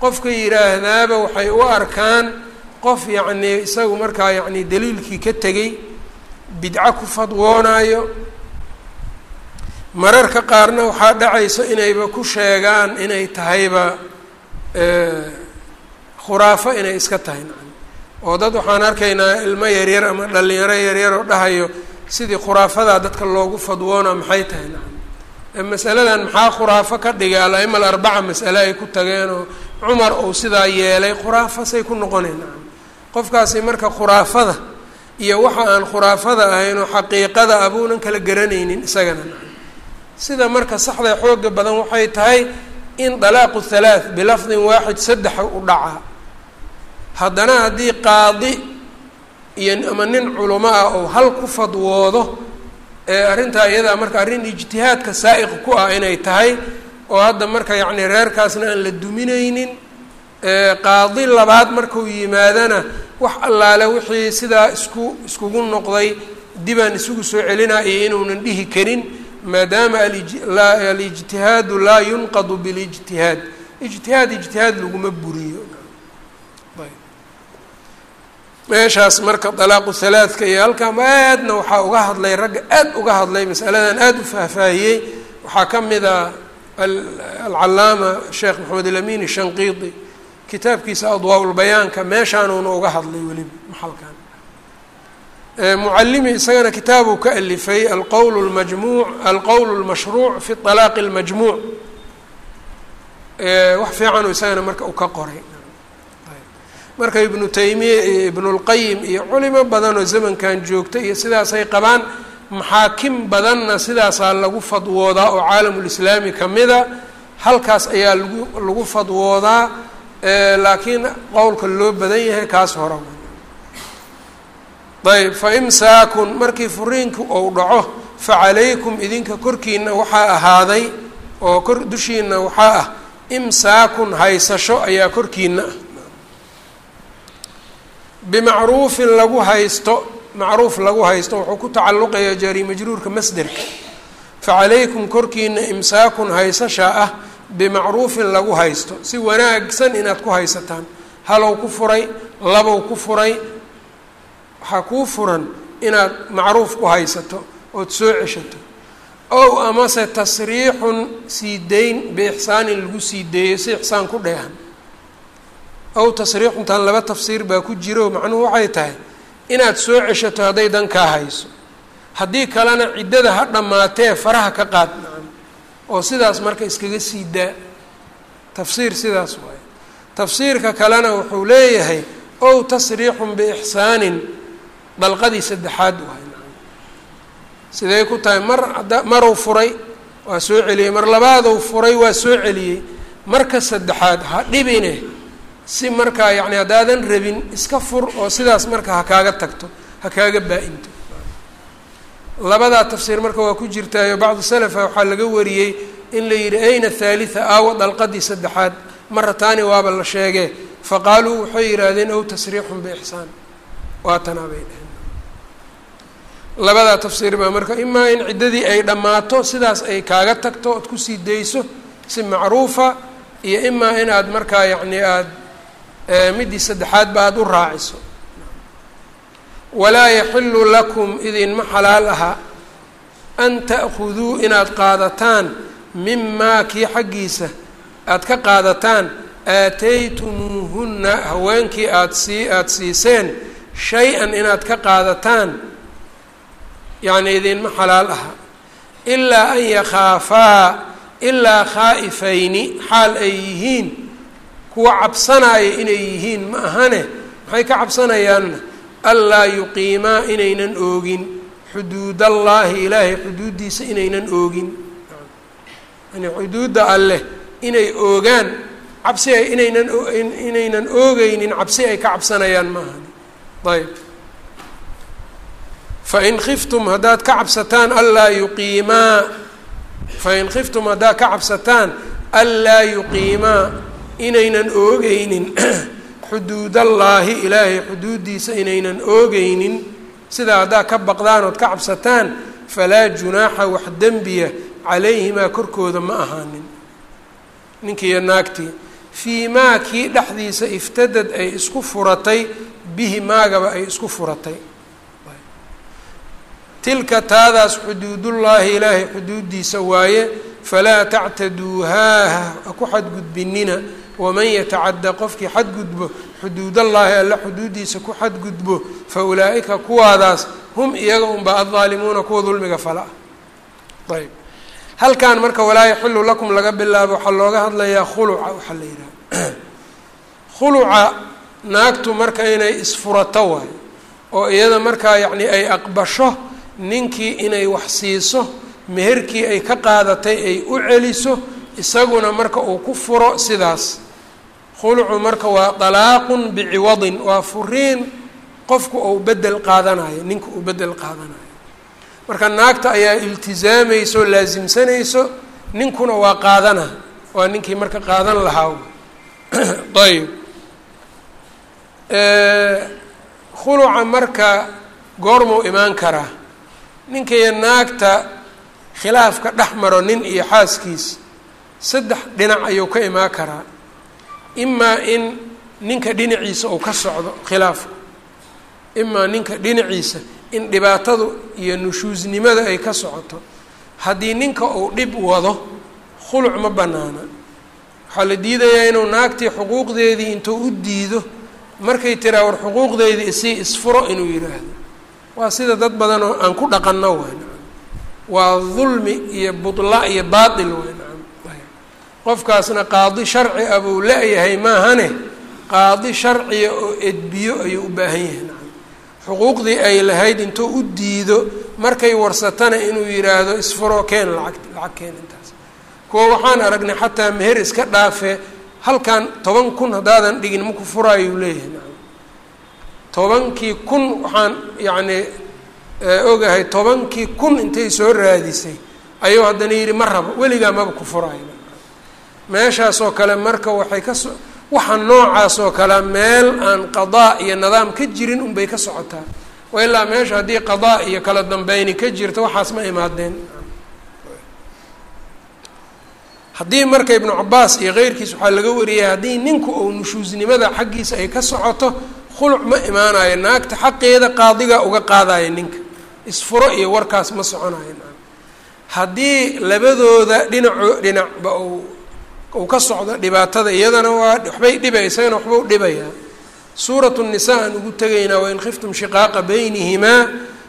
qofka yidhaahdaaba waxay u arkaan qof yacnii isagu markaa yacni daliilkii ka tegey bidco ku fadwoonaayo. Mararka qaarna waxaa dhacayso inayba ku sheegaan inay tahayba khuraafo inay iska tahay. Oo dad waxaan arkaynaa ilmo yaryar ama dhalinyaro yaryar oo dhahayo sidii khuraafadaa dadka loogu fadwoona maxay tahay? Nacam masaladan maxaa khuraafo ka dhigay al-aima alarbaca masale ay ku tageenoo cumar uu sidaa yeelay khuraafasay ku noqonay nacam qofkaasi marka khuraafada iyo waxa aan khuraafada ahayn oo xaqiiqada abuunan kala garanaynin isagana. Nacam sida marka saxda xooga badan waxay tahay in dalaaqu halaath bilafdin waaxid saddexa u dhacaa haddana haddii qaadi iyo ama nin culamo ah oo hal ku fadwoodo ee arrintaa iyadaa marka arrin ijtihaadka saa'iq ku ah inay tahay oo hadda marka yacni reerkaasna aan la duminaynin qaadi labaad markuu yimaadana wax allaale wixii sidaa isku iskugu noqday dibaan isugu soo celinaa iyo inuunan dhihi karin maadaama alijtihaadu laa yunqadu bilijtihaad ijtihaad ijtihaad laguma buriyo meeshaas marka dalaaqu halaadka iyo halkan aadna waxaa uga hadlay ragga aad uga hadlay masaladan aada u faahfaahiyey. Waxaa ka mid a alcalaama sheekh maxamed alamin shanqiidi kitaabkiisa adwaa-ulbayaanka meeshaanuuna uga hadlay weliba maxalkan mucalimi isagana kitaabuu ka alifay alqowl lmajmuuc alqowl lmashruuc fi alaaqi اlmajmuuc wax fiicanuu isagana marka u ka qoray marka ibnu taymiya iyo ibnulqayim iyo culimo badan oo zamankan joogta iyo sidaasay qabaan maxaakim badanna sidaasaa lagu fadwoodaa oo caalamulislaami kamida halkaas ayaa lagu lagu fadwoodaa laakiin qowlka loo badan yahay kaas hora ayb fa imsaakun markii furiinku ou dhaco fa calaykum idinka korkiina waxaa ahaaday oo kor dushiina waxaa ah imsaakun haysasho ayaa korkiina ah bimacruufin lagu haysto macruuf lagu haysto wuxuu ku tacalluqayaa jaari majruurka masderka. Fa calaykum korkiina imsaakun haysashaa ah bimacruufin lagu haysto. Si wanaagsan inaad ku haysataan. Halow ku furay labow ku furay waxaa kuu furan inaad macruuf ku haysato ood soo ceshato. Ow amase tasriixun sii deyn biixsaanin lagu sii deeyo si ixsaan ku dheehan ow tasriixuntan laba tafsiir baa ku jiro macnuhu waxay tahay inaad soo ceshato hadday dan kaa hayso. Haddii kalena ciddada ha dhammaatee faraha ka qaad oo sidaas marka iskaga sii daa. Tafsiir sidaas waaye. Tafsiirka kalena wuxuu leeyahay ow tasriixun biixsaanin dalqadii saddexaad waay siday ku tahay? Mar maruu furay waa soo celiyey. Mar labaaduu furay waa soo celiyey. Marka saddexaad ha dhibine si markaa yacni haddaadan rabin iska fur oo sidaas marka ha kaaga tagto ha kaaga baa-into. Labadaa tafsiir marka waa ku jirtaayo bacdu salafa waxaa laga wariyey in la yidhi ayna thalitha aawo dalqadii saddexaad? Marataani waaba la sheegee. Faqaaluu waxay yidhaahdeen ow tasriixun biixsaan waatanaa bay dheheen labadaa tafsiir baa marka imaa in ciddadii ay dhammaato sidaas ay kaaga tagto ood ku sii dayso si macruufa iyo imaa inaad markaa yacni aada midii saddexaad ba aada u raaciso. Walaa yaxilu lakum idinma xalaal aha an ta'khuduu inaad qaadataan mimaa kii xaggiisa aada ka qaadataan aataytumuuhunna haweenkii aada sii aada siiseen shay-an inaad ka qaadataan. Yacni idinma xalaal aha. Ilaa an yakhaafaa ilaa khaa'ifayni xaal ay yihiin kuwa cabsanaya inay yihiin ma ahane? Maxay ka cabsanayaanna anlaa yuqiimaa inaynan oogin. Xuduudallaahi ilaahay xuduuddiisa inaynan oogin. Yani xuduudda alleh inay oogaan cabsi ay inaynan inaynan oogeynin cabsi ay ka cabsanayaan ma ahani ayb. Fain khiftum haddaad ka cabsataan anlaa yuqiimaa. Fain khiftum haddaad ka cabsataan anlaa yuqiimaa inaynan oogeynin [clears throat] xuduudallaahi ilaahay xuduuddiisa inaynan oogeynin sidaa haddaad ka baqdaan ood ka cabsataan falaa junaaxa wax dembiya calayhimaa korkooda ma ahaanin. Ninkiiyo naagtii fii maa kii dhexdiisa iftadad ay isku furatay bihi maagaba ay isku furatay. Tilka taadaas xuduudullaahi ilaahay xuduudiisa waaye falaa tactaduuhaaha ha ku xadgudbinina waman yatacadda qofkii xadgudbo xuduudallaahi alla xuduudiisa ku xadgudbo fa ulaa'ika kuwaadaas hum iyaga unba addaalimuuna kuwa dulmiga fala ayb halkan marka walaa yaxilu lakum laga bilaabo waxaa looga hadlayaa khuluca waxaa la yidhaha khuluca naagtu marka inay isfurato waayo oo iyada markaa yacni ay aqbasho ninkii inay wax siiso meherkii ay ka qaadatay ay u celiso isaguna marka uu ku furo sidaas khulucu marka waa dalaaqun biciwadin waa furiin qofku uu bedel qaadanayo ninka uu bedel qaadanayo marka naagta ayaa iltizaamayso o laasimsanayso ninkuna waa qaadana waa ninkii marka qaadan lahaa [clears throat] ayb khuluca marka goormuu imaan karaa ninkaiyo naagta khilaafka dhex maro nin iyo xaaskiis saddex dhinac ayuu ka imaan karaa imaa in ninka dhinaciisa uu ka socdo khilaafku imaa ninka dhinaciisa in dhibaatadu iyo nushuusnimada ay ka socoto. Haddii ninka uu dhib wado khuluc ma bannaana. Waxaa la diidayaa inuu naagtii xuquuqdeedii intuu u diido markay tiraa war xuquuqdeydii isii isfuro inuu yidhaahdo waa sida dad badan oo aan ku dhaqanno nacam waa dulmi iyo budla iyo baatil nacam qofkaasna qaadi sharci ah buu la-yahay maahane? Qaadi sharciya oo edbiyo ayuu u baahan yahay. Nacam xuquuqdii ay lahayd intuu u diido markay warsatana inuu yidhaahdo isfuro keen lacag lacag keen intaas. Kuwa waxaan aragnay xataa meher iska dhaafee halkan toban kun haddaadan dhigin maku furaayuu leeyahay. Nacam tobankii kun waxaan yacni ogahay tobankii kun intay soo raadisay ayuu haddana yidhi ma rabo weligaa maba ku furaayo meeshaasoo kale marka waxay ka so waxa noocaas oo kale meel aan qadaa iyo nidaam ka jirin unbay ka socotaa. Wa ilaa meesha haddii qadaa iyo kala dambeyni ka jirto waxaas ma imaadeen. Haddii marka ibnu cabaas iyo keyrkiis waxaa laga wariyay haddii ninku ou nushuusnimada xaggiisa ay ka socoto khuluc ma imaanayo naagta xaqeeda qaadigaa uga qaadaya ninka. Isfuro iyo warkaas ma soconayo. Haddii labadooda dhinaco dhinacba uu uu ka socdo dhibaatada iyadana waa waxbay dhibay isagana waxbau dhibayaa suuratu nisa aan ugu tegaynaa wain khiftum shiqaaqa baynihimaa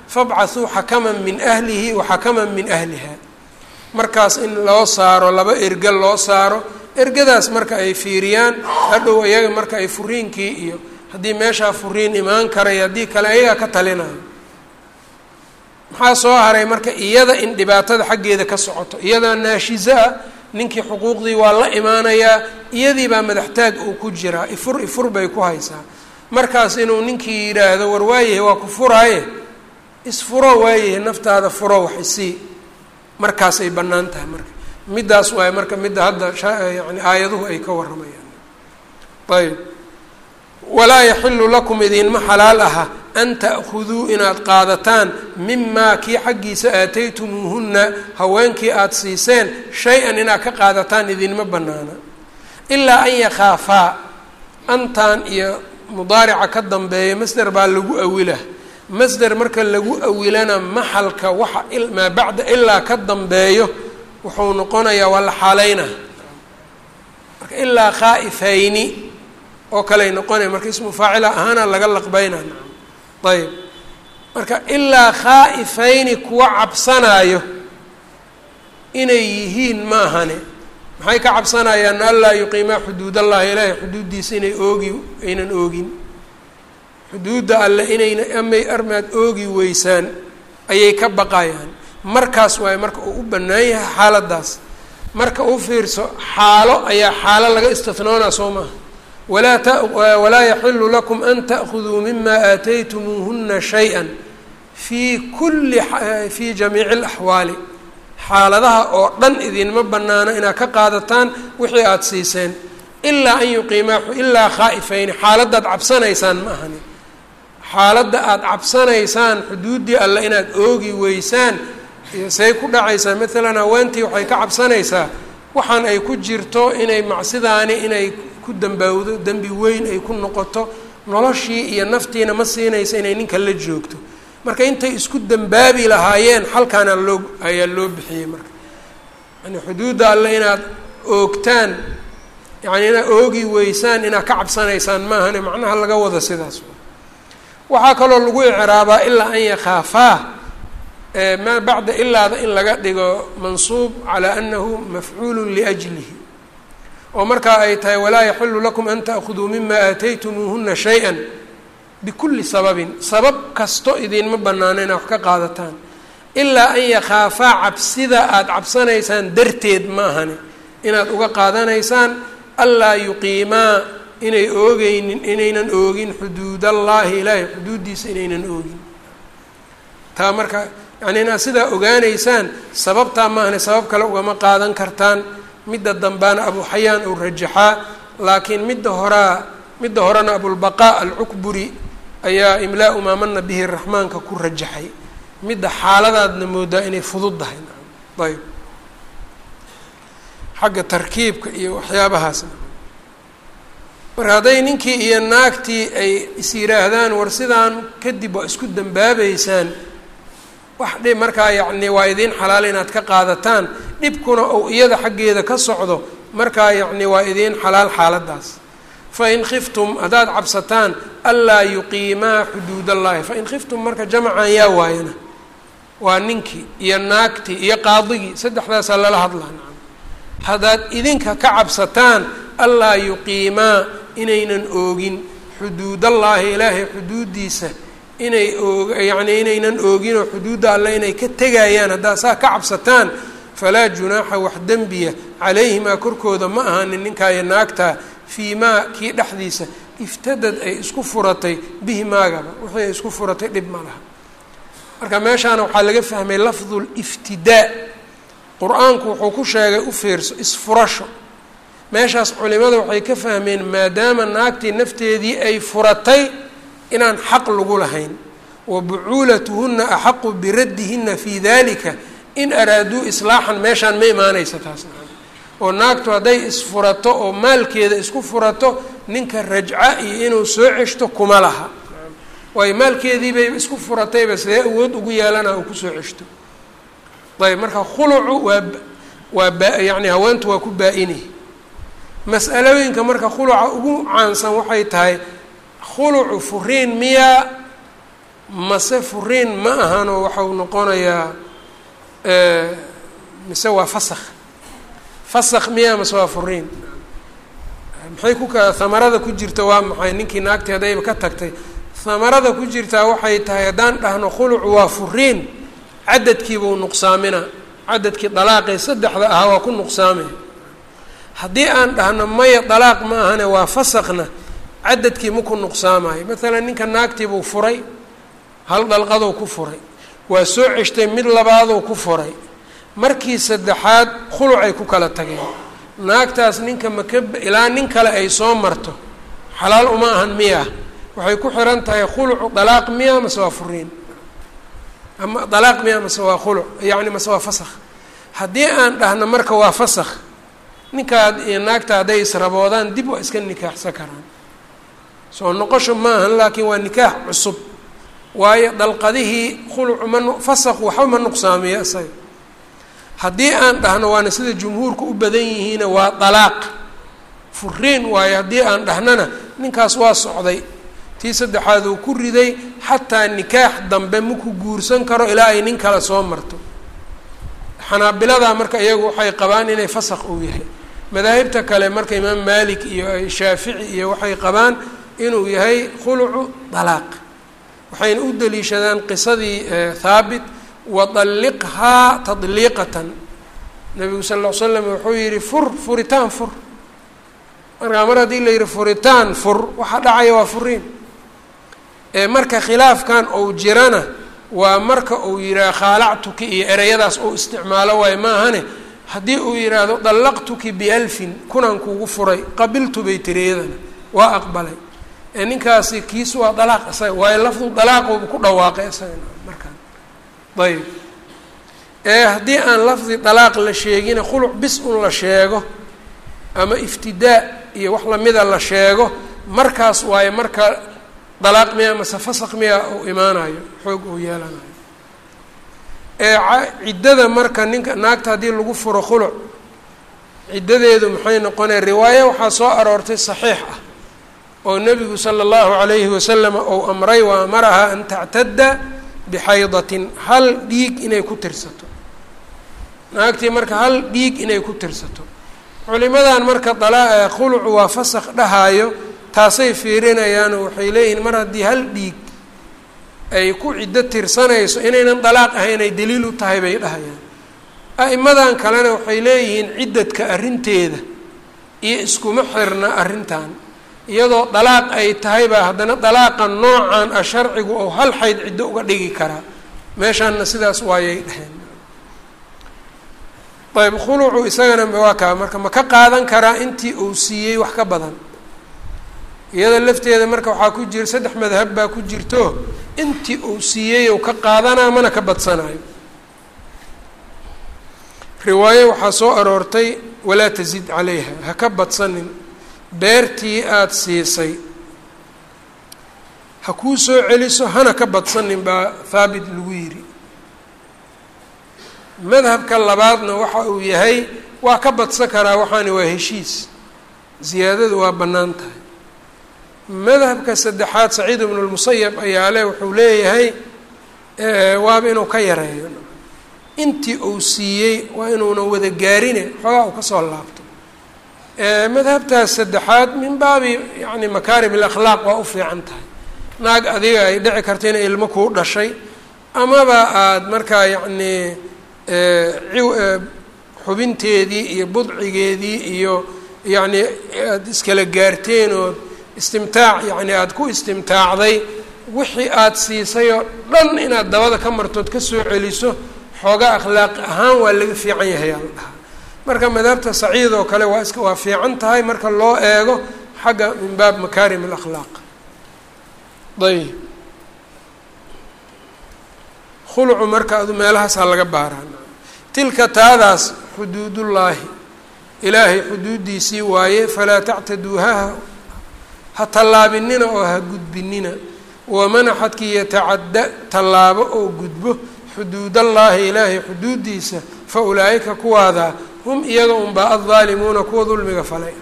fabcathuu xakaman min ahlihi wa xakaman min ahliha. Markaas in loo saaro laba erga loo saaro ergadaas marka ay fiiriyaan hadhow iyaga marka ay furiinkii iyo haddii meeshaa furiin imaan karay haddii kale ayagaa ka talinayo. Maxaa soo haray marka iyada in dhibaatada xaggeeda ka socoto? Iyadaa naashiza ninkii xuquuqdii waa la imaanayaa iyadii baa madaxtaag uu ku jiraa ifur ifur bay ku haysaa. Markaas inuu ninkii yidhaahdo war waayahay waa ku furaaye. Isfuro waayahay naftaada furo wax isii markaasay bannaan tahay marka. Middaas waaye marka midda hadda yani aayaduhu ay ka warramayaan. Ayb walaa yaxilu lakum idinma xalaal aha an ta'khuduu inaad qaadataan mimaa kii xaggiisa aataytumuuhunna haweenkii aada siiseen shay-an inaad ka qaadataan idinma bannaana ilaa an yakhaafaa antan iyo mudaarica ka dambeeya masder baa lagu awila masder marka lagu awilana maxalka waxa maa bacda ilaa ka dambeeyo wuxuu noqonayaa waa la marka ilaa khaa'ifayni oo kaley noqonaya marka ismu faacila ahaana laga laqbayna ayb. Marka ilaa khaa'ifayni kuwa cabsanaayo inay yihiin ma ahane. Maxay ka cabsanayaan anlaa yuqiimaa xuduud allahi ilaahay? Xuduuddiisa inay oogi aynan oogin. Xuduudda alle inayna amay armaad oogi weysaan ayay ka baqayaan markaas waaye marka uu u bannaan yahay xaaladdaas marka u fiirso xaalo ayaa xaalo laga istihnoonaa soo maaha walaa yaxilu lakum an ta'khuduu mima aataytumuuhuna shay-a fii kulli fii jamiici alaxwaali xaaladaha oo dhan idinma bannaano inaad ka qaadataan wixii aada siiseen ilaa an yuqiimaa ilaa khaa'ifayni xaaladdaad cabsanaysaan ma ahani xaaladda aada cabsanaysaan xuduuddii alle inaad oogi weysaan say ku dhacaysaa maalan haweentii waxay ka cabsanaysaa waxaan ay ku jirto inay macsidaani inay ku dambaawdo dembi weyn ay ku noqoto noloshii iyo naftiina ma siinaysa inay ninka la joogto. Marka intay isku dambaabi lahaayeen xalkaana loo ayaa loo bixiyey marka. Yani xuduudda alle inaad oogtaan yani inaad oogi weysaan inaad ka cabsanaysaan maahane macnaha laga wada sidaas. Waxaa kaloo lagu icraabaa ilaa an yakhaafaa maa bacda ilaada in laga dhigo mansuub calaa anahu mafcuulu liajlihi oo markaa ay tahay walaa yaxilu lakum an taأkhuduu mima aataytumuuhuna shay-a bikulli sababin. Sabab kasto idinma banaano inaad wax ka qaadataan. Ilaa an yakhaafaa cabsida aada cabsanaysaan darteed ma ahani. Inaad uga qaadanaysaan anlaa yuqiimaa inay oogeynin inaynan oogin xuduud allaahi ilaahay. Xuduuddiisa inaynan oogin. Taa marka yani inaad sidaa ogaanaysaan sababtaa maahane sabab kale ugama qaadan kartaan midda dambaana abu xayaan uu rajaxaa laakiin midda horaa midda horena abulbaqaa alcukburi ayaa imlaa-u maamana bihi raxmaanka ku rajaxay. Midda xaaladaadna moodaa inay fududdahay ayb. Xagga tarkiibka iyo waxyaabahaasna marka hadday ninkii iyo naagtii ay is yidhaahdaan war sidaan kadib waa isku dambaabeysaan wax dhib markaa yacni waa idiin xalaal inaad ka qaadataan dhibkuna ou iyada xaggeeda ka socdo markaa yacni waa idiin xalaal xaaladaas fain khiftum haddaad cabsataan anlaa yuqiimaa xuduud allahi fain khiftum marka jamacan yaa waayana. Waa ninkii iyo naagtii iyo qaadigii saddexdaasaa lala hadlaa haddaad idinka ka cabsataan anlaa yuqiimaa inaynan oogin. Xuduudallaahi ilaahay xuduuddiisa inay yacnii inaynan ooginoo xuduudda alle inay ka tegayaan haddaad saa ka cabsataan falaa junaaxa wax dembiya calayhimaa korkooda ma ahanin ninkaayo naagtaa fii maa kii dhexdiisa iftadad ay isku furatay bihi maagaba wixii ay isku furatay dhib ma laha. Marka meeshaana waxaa laga fahmay lafdu liftidaa qur'aanku wuxuu ku sheegay u fiirso isfurasho. Meeshaas culimada waxay ka fahmeen maadaama naagtii nafteedii ay furatay inaan xaq lagu lahayn wa bucuulatuhuna axaqu biraddihina fii dalika in araaduu islaaxan meeshaan ma imaanaysa taas oo naagtu hadday isfurato oo maalkeeda isku furato ninka rajca iyo inuu soo ceshto kuma laha. Waayo maalkeedii bay isku furatayba sidee awood ugu yeelana uu ku soo ceshto. Ayb marka khulucu waa waa ba yani haweentu waa ku baa-ini. Mas'alooyinka marka khuluca ugu caansan waxay tahay khulucu furiin miyaa mase furiin ma ahanoo waxau noqonayaa mise waa fasakh. Fasakh miyaa mase waa furiin maxay ku ka ku jirta waa maxay? Ninkii naagtii haddayba ka tagtay hamarada ku jirtaa waxay tahay haddaan dhahno khulucu waa furiin cadadkiibuu nuqsaamina. Cadadkii dalaaqee saddexda ahaa waa ku nuqsaamay haddii aan dhahno maya dalaaq ma ahane waa fasakna cadadkii ma ku nuqsaamayo maalan ninka naagtiibuu furay hal dalqadou ku furay waa soo ceshtay mid labaadou ku furay. Markii saddexaad khulucay ku kala tageen. Naagtaas ninka maka ilaa nin kale ay soo marto. Xalaal uma ahan miyaa waxay ku xiran tahay khulucu dalaaq miya mase waa furiin? Ama dalaaq miya mase waa khuluc? Yacni mase waa fasakh? Haddii aan dhahno marka waa fasakh ninkaad iyo naagta hadday israboodaan dib waa iska nikaaxsan karaan soo noqosho ma ahan laakiin waa nikaax cusub. Waayo dalqadihii khulucu ma fasakh waxba ma nuqsaamiyo isaga. Haddii aan dhahno waana sida jumhuurku u badan yihiina waa dalaaq furiin waayo haddii aan dhahnana ninkaas waa socday. Tii saddexaad uu ku riday xataa nikaax dambe maku guursan karo ilaa ay nin kale soo marto. Xanaabiladaa marka iyagu waxay qabaan inay fasakh uu yahay. Madaahibta kale marka imaam maalik iyo shaafici iyo waxay qabaan inuu yahay khulucu dalaaq. Waxayna u daliishadaan qisadii thaabit wadalliqhaa tadliiqatan. Nabigu sal ll ly slam wuxuu yihi fur furitaan fur. Markaa mar haddii la yihi furitaan fur waxaa dhacaya waa furiin. Marka khilaafkan ou jirana waa marka uu yidhaah khaalactuki iyo ereyadaas uu isticmaalo waayo ma ahane haddii uu yidhaahdo dallaqtuki bialfin kunaan kuugu furay qabiltu bay tiri iyadana waa aqbalay ninkaasi kiis waa dalaaq isaga waayo lafdu dalaaqoobu ku dhawaaqay isaga markaan. Ee haddii aan lafdi dalaaq la sheegina khuluc bis un la sheego ama iftidaa iyo wax lamida la sheego markaas waaye marka dalaaq miya mase fasaq miya uu imaanayo xoog uu yeelanayo. Ee ciddada marka ninka naagta haddii lagu furo khuluc ciddadeedu maxay noqonaya riwaaye waxaa soo aroortay saxiix ah oo nebigu sala allahu calayhi wasalam ou amray wa amarahaa an tactadda bixaydatin hal dhiig inay ku tirsato. Naagtii marka hal dhiig inay ku tirsato. Culimadan marka dalaa waa fasaq dhahaayo taasay fiirinayaanoo waxay leeyihiin mar haddii hal dhiig ay ku ciddo tirsanayso inaynan dalaaq ahayn ay daliil u tahay bay dhahayaan. A'imadan kalena waxay leeyihiin ciddadka arrinteeda iyo iskuma xirna arrintan iyadoo dalaaq ay tahay baa haddana dalaaqa noocan ah sharcigu oo hal xayd ciddo uga dhigi karaa meeshaanna sidaas waayay dhaheen. Ayb khulucu isagana waa kaa marka ma ka qaadan karaa intii uu siiyey wax ka badan. Iyada lafteeda marka waxaa ku jira saddex madhab baa ku jirto intii uu siiyey ou ka qaadanaa mana ka badsanayo riwaaye waxaa soo aroortay walaa tasid calayha ha ka badsanin beertii aada siisay. Ha kuu soo celiso hana ka badsanin baa haabit lagu yidhi. Madhabka labaadna waxa uu yahay waa ka badsan karaa waxaani waa heshiis. Ziyaadadu waa bannaan tahay. Madhabka saddexaad saciid ibnu lmusayab ayaa leh wuxuu leeyahay waaba inuu ka yareeyo. Intii uu siiyey waa inuunan wada gaarine xoogaa uu ka soo laabto madhabtaas saddexaad min baabi yani makaarim alakhlaaq waa u fiican tahay. Naag adiga ay dhici karta inay ilmo kuu dhashay amaba aada markaa yacni xubinteedii iyo budcigeedii iyo yacni aada iskala gaarteen oo istimtaac yacni aada ku istimtaacday wixii aada siisay oo dhan inaad dabada ka martood ka soo celiso xoogaa akhlaaq ahaan waa laga fiican yahay aa la dhahaa marka madhabta saciid oo kale waa iska waa fiican tahay marka loo eego xagga min baab makaarim alakhlaaq. Ayb khulucu marka adu meelahaasaa laga baaraa tilka taadaas xuduudullaahi. Ilaahay xuduuddiisii waaye falaa tactaduuha ha tallaabinina oo ha gudbinina. Waman axadkii yatacadda tallaabo oo gudbo xuduudallaahi ilaahay xuduuddiisa fa ulaa'ika kuwaadaa hum iyaga unbaa addaalimuuna kuwa dulmiga falay.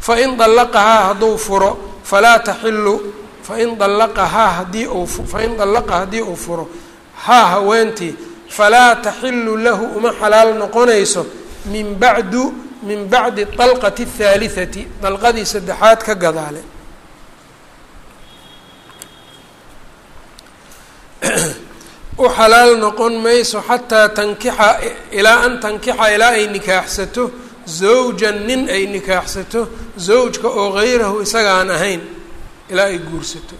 Fain dallaqahaa hadduu furo falaa taxilu fain dallaqahaa haddii uu fain dallaqa haddii uu furo haa haweentii falaa taxilu lahu uma xalaal noqonayso min bacdu min bacdi dalqati athaalihati dalqadii saddexaad ka gadaale u xalaal noqon mayso xataa tankixa ilaa an tankixa ilaa ay nikaaxsato zawjan nin ay nikaaxsato zawjka oo hayrahu isagaan ahayn ilaa ay guursato.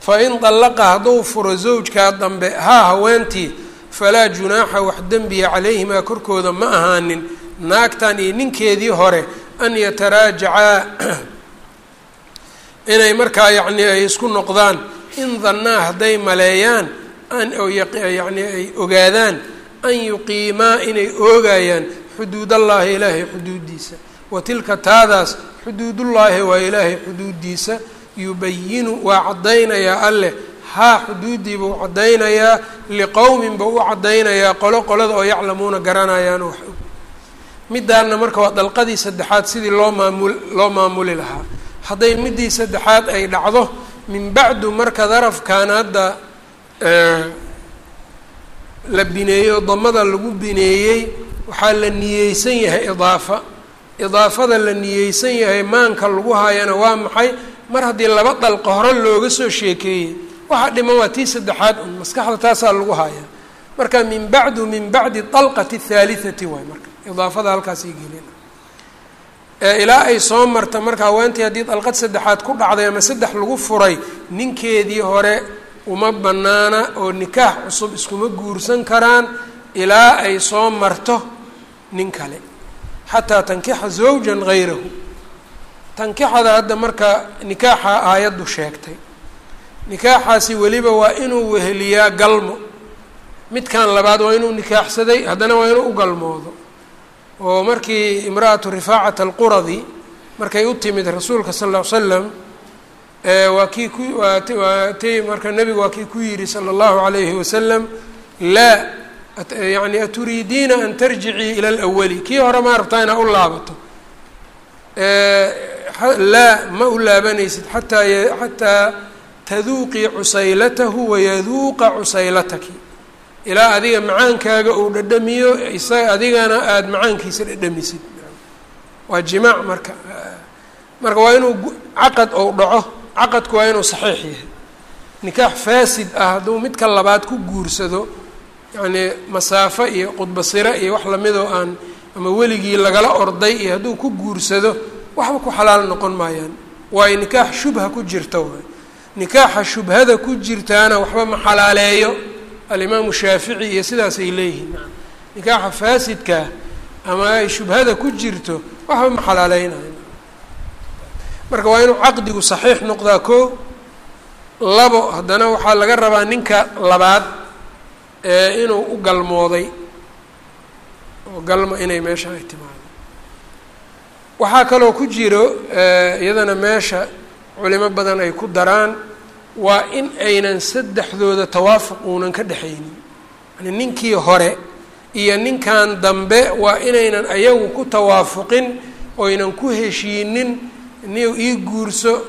Fa in dallaqa hadduu furo zawjkaa dambe haa haweentii falaa junaaxa wax dembiya calayhimaa korkooda ma ahaanin. Naagtan iyo ninkeedii hore an yataraajacaa [clears throat] inay markaa yacnii ay isku noqdaan. In dannaa hadday maleeyaan an yacni ay ogaadaan an yuqiimaa inay oogayaan xuduudallaahi ilaahay xuduuddiisa. Wa tilka taadaas xuduudullaahi waa ilaahay xuduuddiisa yubayinu waa caddaynayaa alleh haa xuduuddii buu caddaynayaa liqowmin buu u caddaynayaa qolo qolada oo yaclamuuna garanayaan wax og. Midaanna marka waa dalqadii saddexaad sidii loo maamul loo maamuli lahaa. Hadday midii saddexaad ay dhacdo min bacdu marka darafkan hadda la bineeyo damada lagu bineeyey waxaa la niyeysan yahay idaafa. Idaafada la niyeysan yahay maanka lagu hayana waa maxay? Mar haddii laba dalqa hore looga soo sheekeeyey waxaa dhiman waa tii saddexaad un maskaxda taasaa lagu hayaa marka min bacdu min bacdi dalqati athaalitati waay marka idaafada halkaasay gelin ilaa ay soo marta marka haweentii haddii dalqad saddexaad ku dhacday ama saddex lagu furay ninkeedii hore uma bannaana oo nikaax cusub iskuma guursan karaan ilaa ay soo marto nin kale. Xataa tankixa zawjan hayrahu tankixada hadda marka nikaaxa aayaddu sheegtay. Nikaaxaasi weliba waa inuu weheliyaa galmo. Midkan labaad waa inuu nikaaxsaday haddana waa inuu u galmoodo. Oo markii imra'atu rifaacata alquradi markay u timid rasuulka sal ll ly slam waa kii ku waa t marka nebigu waa kii ku yidhi sala allahu alayhi wasalam laa yani aturiidiina an tarjicii ila alawali kii hore maa rabtaa inaa u laabato. Laa ma u laabanaysid xataa xataa taduuqii cusaylatahu wayaduuqa cusaylataki. Ilaa adiga macaankaaga uu dhadhamiyo isaga adigana aada macaankiisa dhadhamisid. Waa jimaac marka marka waa inuu caqad ou dhaco caqadku waa inuu saxiix yahay. Nikaax faasid ah hadduu midka labaad ku guursado yacnii masaafo iyo qudbasiro iyo wax lamidoo aan ama weligii lagala orday iyo hadduu ku guursado waxba ku xalaal noqon maayaan. Waayo nikaax shubha ku jirta waay. Nikaaxa shubhada ku jirtaana waxba ma xalaaleeyo alimaamu shaafici iyo sidaasay leeyihiin. Nikaaxa faasidkaa ama ay shubhada ku jirto waxba ma xalaaleynayo marka waa inuu caqdigu saxiix noqdaa ko labo haddana waxaa laga rabaa ninka labaad ee inuu u galmooday oo galma inay meesha ay timaado. Waxaa kaloo ku jiro iyadana meesha culimo badan ay ku daraan waa in aynan saddexdooda tawaafuq uunan ka dhexaynin. Yani ninkii hore iyo ninkan dambe waa inaynan ayagu ku tawaafuqin oynan ku heshiinin niu ii guurso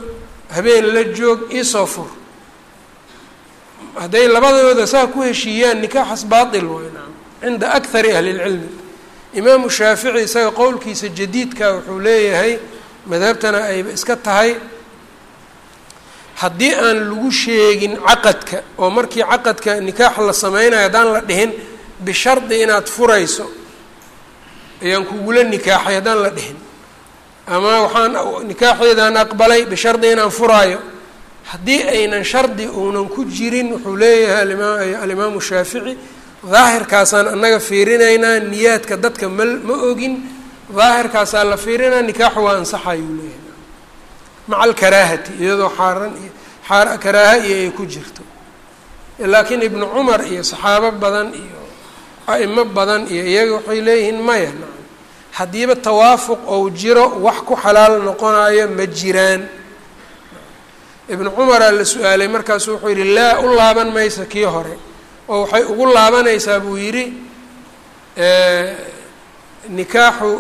habeen la joog iisoo fur. Hadday labadooda saa ku heshiiyaan nikaaxas baatil waay naam cinda akari ahli lcilmi imaamu shaafici isaga qowlkiisa jadiidka wuxuu leeyahay madhabtana ayba iska tahay haddii aan lagu sheegin caqadka oo markii caqadka nikaax la sameynayo haddaan la dhihin bishardi inaad furayso ayaan kugula nikaaxay haddaan la dhihin ama waxaan nikaaxeedaan aqbalay bishardi inaan furaayo. Haddii aynan shardi uunan ku jirin wuxuu leeyahay alima alimaamu shaafici daahirkaasaan annaga fiirinaynaa niyaadka dadka ma ma ogin. Daahirkaasaa la fiirinaa nikaaxu waa ansaxayuu leeyahay. Maca alkaraahati iyadoo xaaran iyo aa karaaha iyo ay ku jirto. Laakiin ibnu cumar iyo saxaabo badan iyo a'imo badan iyo iyaga waxay leeyihiin maya haddiiba tawaafuq ou jiro wax ku xalaal noqonayo ma jiraan. Ibnu cumaraa la su'aalay markaasu wuxuu yidhi laa u laaban maysa kii hore. Oo waxay ugu laabanaysaa buu yidhi nikaaxu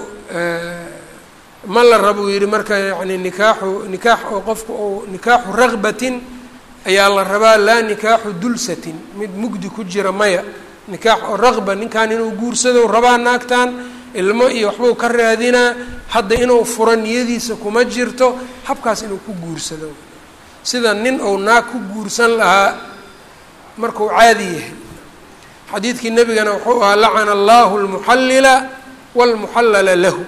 ma la rabuu yidhi marka yani nikaaxu nikaax oo qofku ou nikaaxu ragbatin ayaa la rabaa laa nikaaxu dulsatin. Mid mugdi ku jira maya. Nikaax oo raqba ninkan inuu guursado rabaa naagtan ilmo iyo waxbuu ka raadinaa. Hadda inuu furo niyadiisa kuma jirto habkaas inuu ku guursado. Sida nin ou naag ku guursan lahaa markuu caadi yahay. Xadiidkii nebigana wuxuu ahaa lacana allahu lmuxallila waalmuxallala lahu.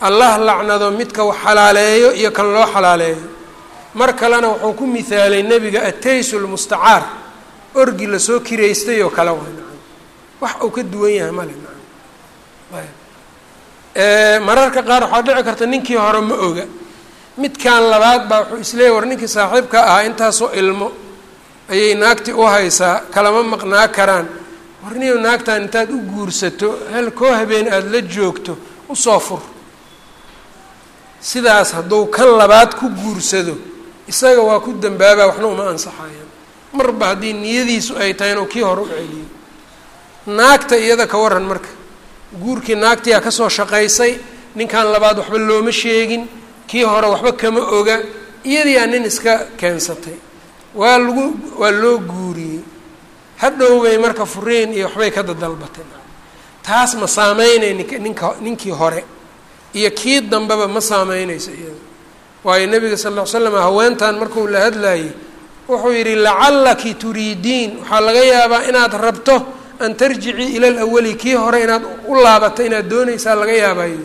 Allah lacnado midka wax xalaaleeyo iyo kan loo xalaaleeyo. Mar kalena wuxuu ku mihaalay nebiga ataysu lmustacaar orgi la soo kiraystay oo kale. Wax uu ka duwan yahay male mararka qaar waxaa dhici karta ninkii hore ma oga. Midkan labaad baa wuxuu isleeyay war ninkii saaxiibka ahaa intaasoo ilmo ayay naagti u haysaa kalama maqnaa karaan. Warniyo naagtan intaad u guursato hal koo habeen aada la joogto u soo fur. Sidaas hadduu kan labaad ku guursado isaga waa ku dambaabaa waxna uma ansaxayaan marba haddii niyadiisu ay tahay inuu kii hore u celiyo naagta iyada ka waran marka guurkii naagtiyaa ka soo shaqaysay ninkan labaad waxba looma sheegin kii hore waxba kama oga iyadiyaa nin iska keensatay. Waa lagu waa loo guuriyey. Hadhow bay marka furiin iyo waxbay ka dadalbatay taas ma saameynay nink ninka ninkii hore. Iyo kii dambeba ma saameynayso iyada waayo nebiga sal ll slam haweentan markuu la hadlayay wuxuu yidhi lacallaki turiidiin. Waxaa laga yaabaa inaad rabto an tarjicii ila lawali kii hore inaad u laabato inaad doonaysaa laga yaabayo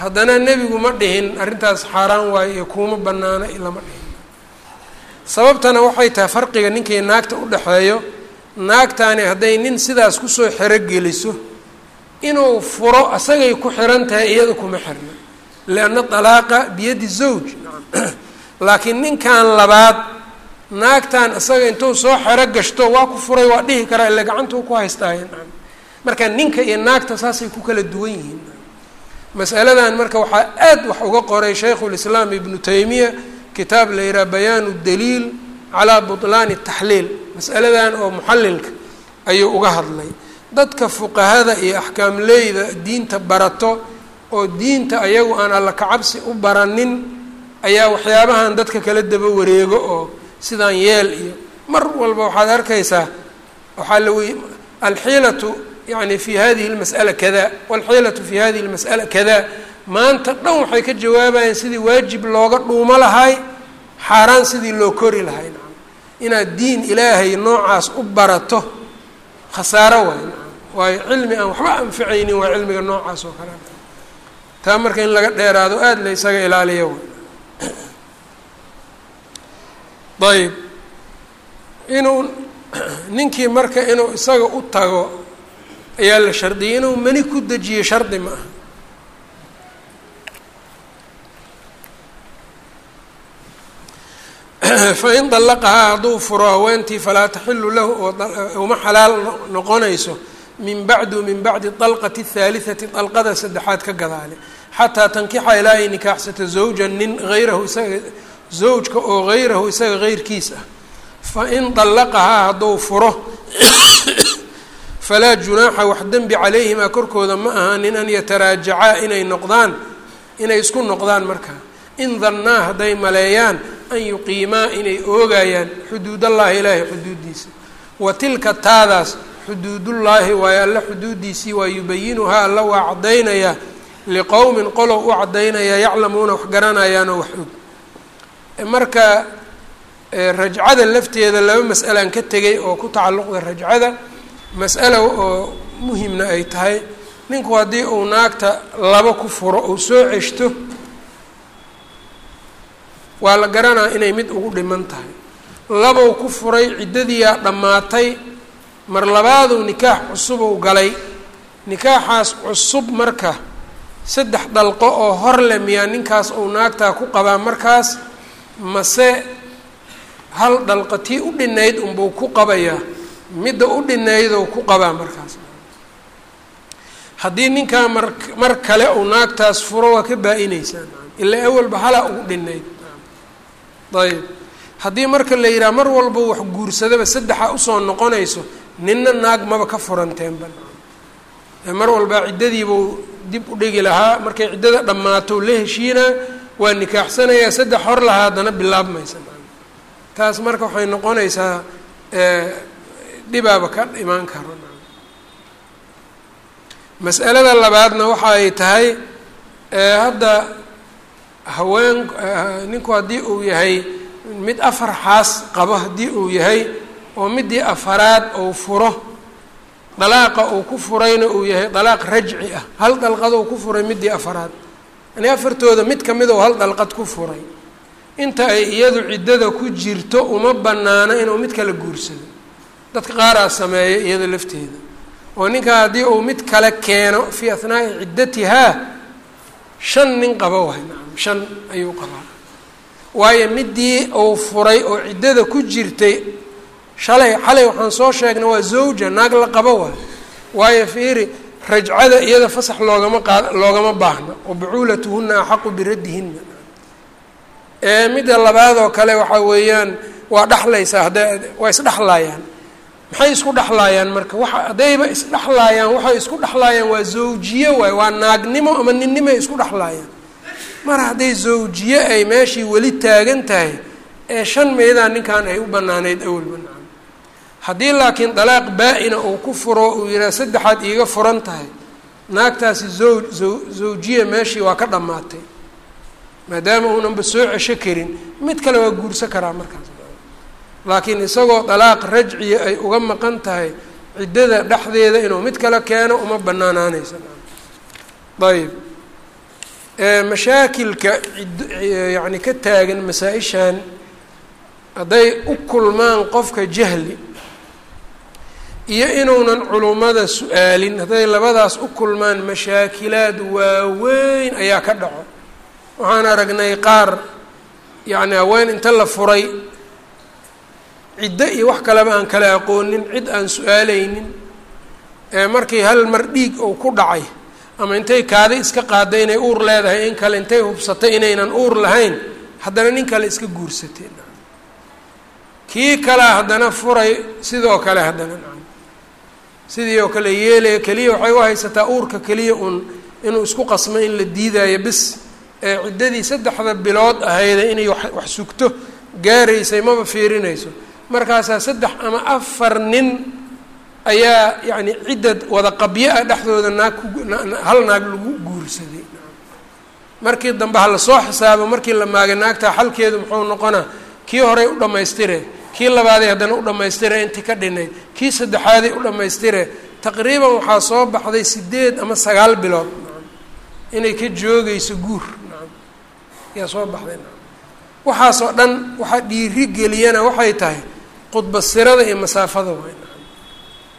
haddana nebigu ma dhihin arrintaas xaaraan waayo iyo kuuma banaana lama dhihin. Sababtana waxay tahay farqiga ninkii naagta u dhexeeyo naagtaani hadday nin sidaas ku soo xerogeliso inuu furo asagay ku xiran tahay iyada kuma xirna. Lianna dalaaqa biyadi zawj. [clears throat] Laakiin ninkan labaad naagtan isaga intuu soo xero gashto waa ku furay waa dhihi karaa ila gacantuu ku haystaaye marka ninka iyo naagta saasay ku kala duwan yihiin. Masaladan marka waxaa aad wax uga qoray shaykhulislaam ibnu taymiya kitaab la yidhaha bayaanu daliil calaa butlaani taxliil. Masaladan oo muxallilka ayuu uga hadlay. Dadka fuqahada iyo axkaamleyda diinta barato oo diinta ayagu aan alla kacabsi u baranin ayaa waxyaabahan dadka kala daba wareego oo sidaan yeel iyo mar walba waxaad arkaysaa waxaa la wey alxiilatu yani fi hadihi lmas'ala kada walxiilatu fi hadihi lmas'ala kada maanta dhan waxay ka jawaabayeen sidii waajib looga dhuumo lahay xaaraan sidii loo kori lahay. Inaad diin ilaahay noocaas u barato khasaaro waay. Waayo cilmi aan waxba anficaynin waa cilmiga noocaas oo kale. Taa marka in laga dheeraado aada la ysaga ilaaliyo ayb inuu [clears throat] ninkii marka inuu isaga u tago ayaa la shardiyay inuu mani ku dejiyo shardi ma aha. [clears throat] Fain dallaqahaa hadduu furo haweentii falaa taxilu lahu uma xalaal noqonayso min bacdu min bacdi dalqati اthaalitثati dalqada saddexaad ka gadaale. Xataa tankixa ilaa ay nikaaxsato zawjan nin hayrahu isaga zawjka oo hayrahu isaga heyrkiis ah fain dallaqahaa hadduu furo falaa junaaxa wax dembi calayhimaa korkooda ma ahaanin an yataraajacaa inay noqdaan inay isku noqdaan markaa in dannaa hadday maleeyaan an yuqiimaa inay oogayaan xuduudallahi ilaahay xuduuddiisa. Wa tilka taadaas xuduudullaahi waayo alla xuduuddiisii waa yubayinuhaa alla waa caddaynayaa liqowmin qolow u caddaynayaa yaclamuuna wax garanayaanoo wax og marka rajcada lafteeda laba mas'alaan ka tegay oo ku tacalluqda rajcada mas'ala oo muhimna ay tahay ninku haddii uu naagta laba ku furo uu soo ceshto waa la garanaa inay mid ugu dhiman tahay. Labow ku furay ciddadiiyaa dhammaatay mar labaaduu nikaax cusubuu galay. Nikaaxaas cusub marka saddex dalqo oo hor le miyaa ninkaas uu naagtaa ku qabaa markaas mase hal dalqa tii u dhinayd unbuu ku qabayaa midda u dhinaydou ku qabaa markaas. Haddii ninkaa mar mar kale uu naagtaas furo waa ka baa-inaysaa ilaa awalba halaa ugu dhinayd. Ayb haddii marka la yidhaha mar walba wax guursadaba saddexa u soo noqonayso ninna naag maba ka furanteenba mar walbaa ciddadiibuu dib u dhigi lahaa markay ciddada dhammaato la heshiinaa waa nikaaxsanayaa saddex hor lahaa haddana bilaabmaysa taas marka waxay noqonaysaa dhibaaba ka imaan karo. Mas'alada labaadna waxa ay tahay hadda haween ninku haddii uu yahay mid afar xaas qabo haddii uu yahay oo midii afaraad uu furo dalaaqa uu ku furayna uu yahay dalaaq rajci ah. Hal dalqad uu ku furay midii afaraad yani afartooda mid ka mid oo hal dalqad ku furay. Inta ay iyadu ciddada ku jirto uma bannaano inuu mid kala guursado. Dadka qaaraa sameeya iyada lafteeda. Oo ninkaa haddii uu mid kale keeno fii ahnaa'i ciddatihaa shan nin qaba waay nacam shan ayuu qabaa. Waayo midii uu furay oo ciddada ku jirtay shalay xalay waxaan soo sheegnay waa zawja naag la qabo waay. Waayo fiiri rajcada iyada fasax loogama qaad loogama baahna wa bucuulatuhuna axaqu biraddihinna. Ee midda labaad oo kale waxaa weeyaan waa dhexlaysaa hadda waa isdhexlaayaan maxay isku dhexlaayaan marka? Waxa haddayba isdhexlaayaan waxay isku dhexlaayaan waa zawjiye waay waa naagnimo ama ninnimoay isku dhexlaayaan mar hadday zawjiye ay meeshii weli taagan tahay ee shan meedaa ninkan ay u banaanayd awalba haddii laakiin dalaaq baa-ina uu ku furo uu yidhaha saddexaad iiga furan tahay naagtaasi zaw zawjiya meeshii waa ka dhammaatay maadaama uunanba soo cesho karin mid kale waa guursan karaa markaas. Laakiin isagoo dalaaq rajciya ay uga maqan tahay ciddada dhexdeeda inuu mid kale keeno uma banaanaanaysa ayb mashaakilka yani ka taagan masaa-ishan hadday u kulmaan qofka jahli iyo inuunan culummada su'aalin hadday labadaas u kulmaan mashaakilaad waaweyn ayaa ka dhaco. Waxaan aragnay qaar yacni haween inta la furay ciddo iyo wax kaleba aan kala aqoonin cid aan su'aaleynin markii hal mar dhiig uu ku dhacay ama intay kaadi iska qaaday inay uur leedahay in kale intay hubsatay inaynan uur lahayn haddana nin kale iska guursatay kii kalea haddana furay sidoo kale haddana sidii oo kale yeelaya keliya waxay u haysataa uurka keliya uun inuu isku qasmo in la diidaayo bis. Ee ciddadii saddexda bilood ahayda inay wax sugto gaaraysay maba fiirinayso. Markaasaa saddex ama afar nin ayaa yacni cidda wada qabyo ah dhexdooda naag ku hal naag lagu guursaday. Markii dambe ha la soo xisaabo markii la maagay naagtaa xalkeedu muxuu noqonaa kii horey u dhammaystire kii labaaday haddana u dhammaystire intii ka dhinayd kii saddexaaday u dhammaystire taqriiban waxaa soo baxday sideed ama sagaal bilood. Inay ka joogayso guur. Yaa soo baxday. Waxaasoo dhan waxaa dhiiri geliyana waxay tahay qudbasirada iyo masaafada waay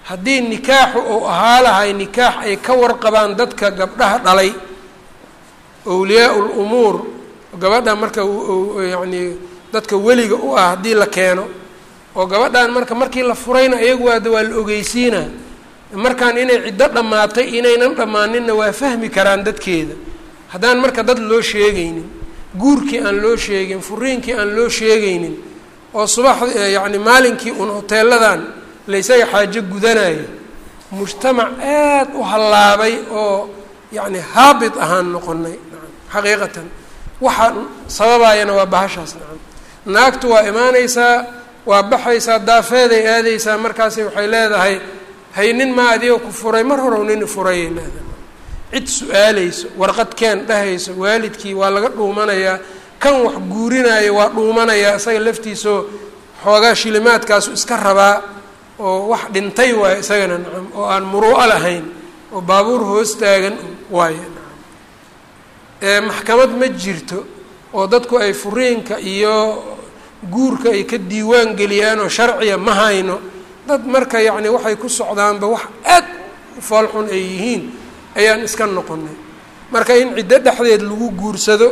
haddii nikaaxu uu ahaa lahay nikaax ay ka warqabaan dadka gabdhaha dhalay awliyaa lumuur gabadha marka yacni dadka weliga u ah haddii la keeno oo gabadhan marka markii la furayna iyagu waada waa la ogeysiina. Markaan inay ciddo dhammaatay inaynan dhammaaninna waa fahmi karaan dadkeeda. Haddaan marka dad loo sheegaynin guurkii aan loo sheegin furiinkii aan loo sheegaynin oo subax yacni maalinkii un hoteeladan laysaga xaajo gudanayo mujtamac aad u hallaabay oo yacni haabit ahaan noqonay xaqiiqatan. Waxaa sababayana waa bahashaas nacam. Naagtu waa imaanaysaa waa baxaysaa daafeeday aadaysaa markaasi waxay leedahay hay nin maa adiga ku furay? Mar horow nin furayay leedahay. Cid su'aalayso warqad keen dhahayso waalidkii waa laga dhuumanayaa kan wax guurinaayo waa dhuumanayaa isaga laftiisoo xoogaa shilimaadkaasu iska rabaa oo wax dhintay waayo isagana nacam oo aan muruu'o lahayn oo baabuur hoos taagan waayo maxkamad ma jirto oo dadku ay furiinka iyo guurka ay ka diiwaan geliyaan oo sharciya ma hayno. Dad marka yacni waxay ku socdaanba wax aad u foolxun ay yihiin ayaan iska noqonay marka in ciddo dhexdeed lagu guursado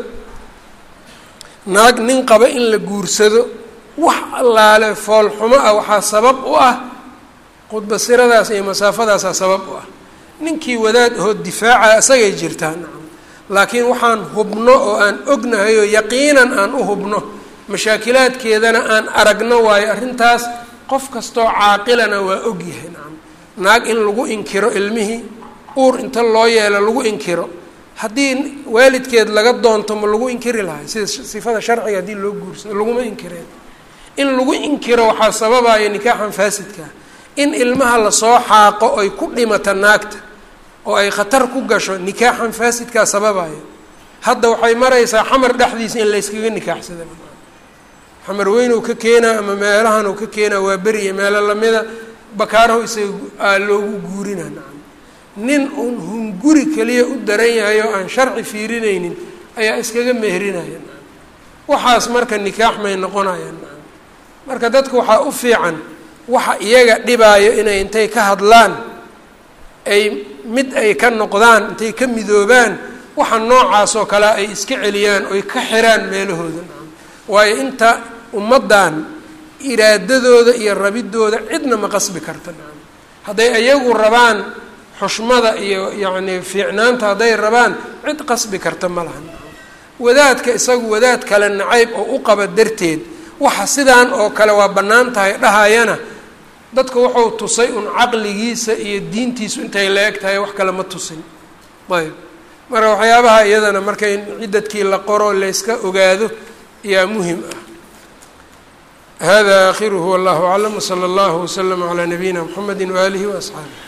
naag nin qaba in la guursado wax allaale foolxumo ah waxaa sabab u ah qudbasiradaas iyo masaafadaasaa sabab u ah. Ninkii wadaad ahoo difaaca isagay jirtaa nacam. Laakiin waxaan hubno oo aan ognahay oo yaqiinan aan u hubno mashaakilaadkeedana aan aragno waayo arrintaas qof kastoo caaqilana waa ogyahay nacam naag in lagu inkiro ilmihii uur inta loo yeelo lagu inkiro. Haddii waalidkeed laga doonto ma lagu inkiri lahay sida sifada sharciga haddii loo guursado laguma inkireen. In lagu inkiro waxaa sababaya nikaaxan faasidka. In ilmaha la soo xaaqo oy ku dhimata naagta oo ay khatar ku gasho nikaaxan faasidkaa sababayo hadda waxay maraysaa xamar dhexdiisa in layskaga nikaaxsada xamar weynow ka keenaa ama meelahan uu ka keenaa waa beri iyo meelo lamida bakaaraho isaga loogu guurina nacam. Nin uun hunguri keliya u daran yahay oo aan sharci fiirinaynin ayaa iskaga meherinaya nacam. Waxaas marka nikaax may noqonayaan nacam. Marka dadka waxaa u fiican waxa iyaga dhibaayo inay intay ka hadlaan ay mid ay ka noqdaan intay ka midoobaan waxa noocaas oo kale ay iska celiyaan oy ka xiraan meelahooda nacam. Waayo inta ummaddan iraadadooda iyo rabidooda cidna ma qasbi karta. Hadday iyagu rabaan xushmada iyo yacni fiicnaanta hadday rabaan cid qasbi karta ma laha wadaadka isagu wadaad kale nacayb oo u qaba darteed waxa sidaan oo kale waa bannaan tahay dhahayana dadka wuxuu tusay un caqligiisa iyo diintiisu intay la eg tahay wax kale ma tusin. Ayb. Marka waxyaabaha iyadana marka in ciddadkii la qoro layska ogaado ayaa muhiim ah hada akhiruhu wallahu aclam wsala allahu waslama calaa nabiyina mxamedi waaalihi waasxaabih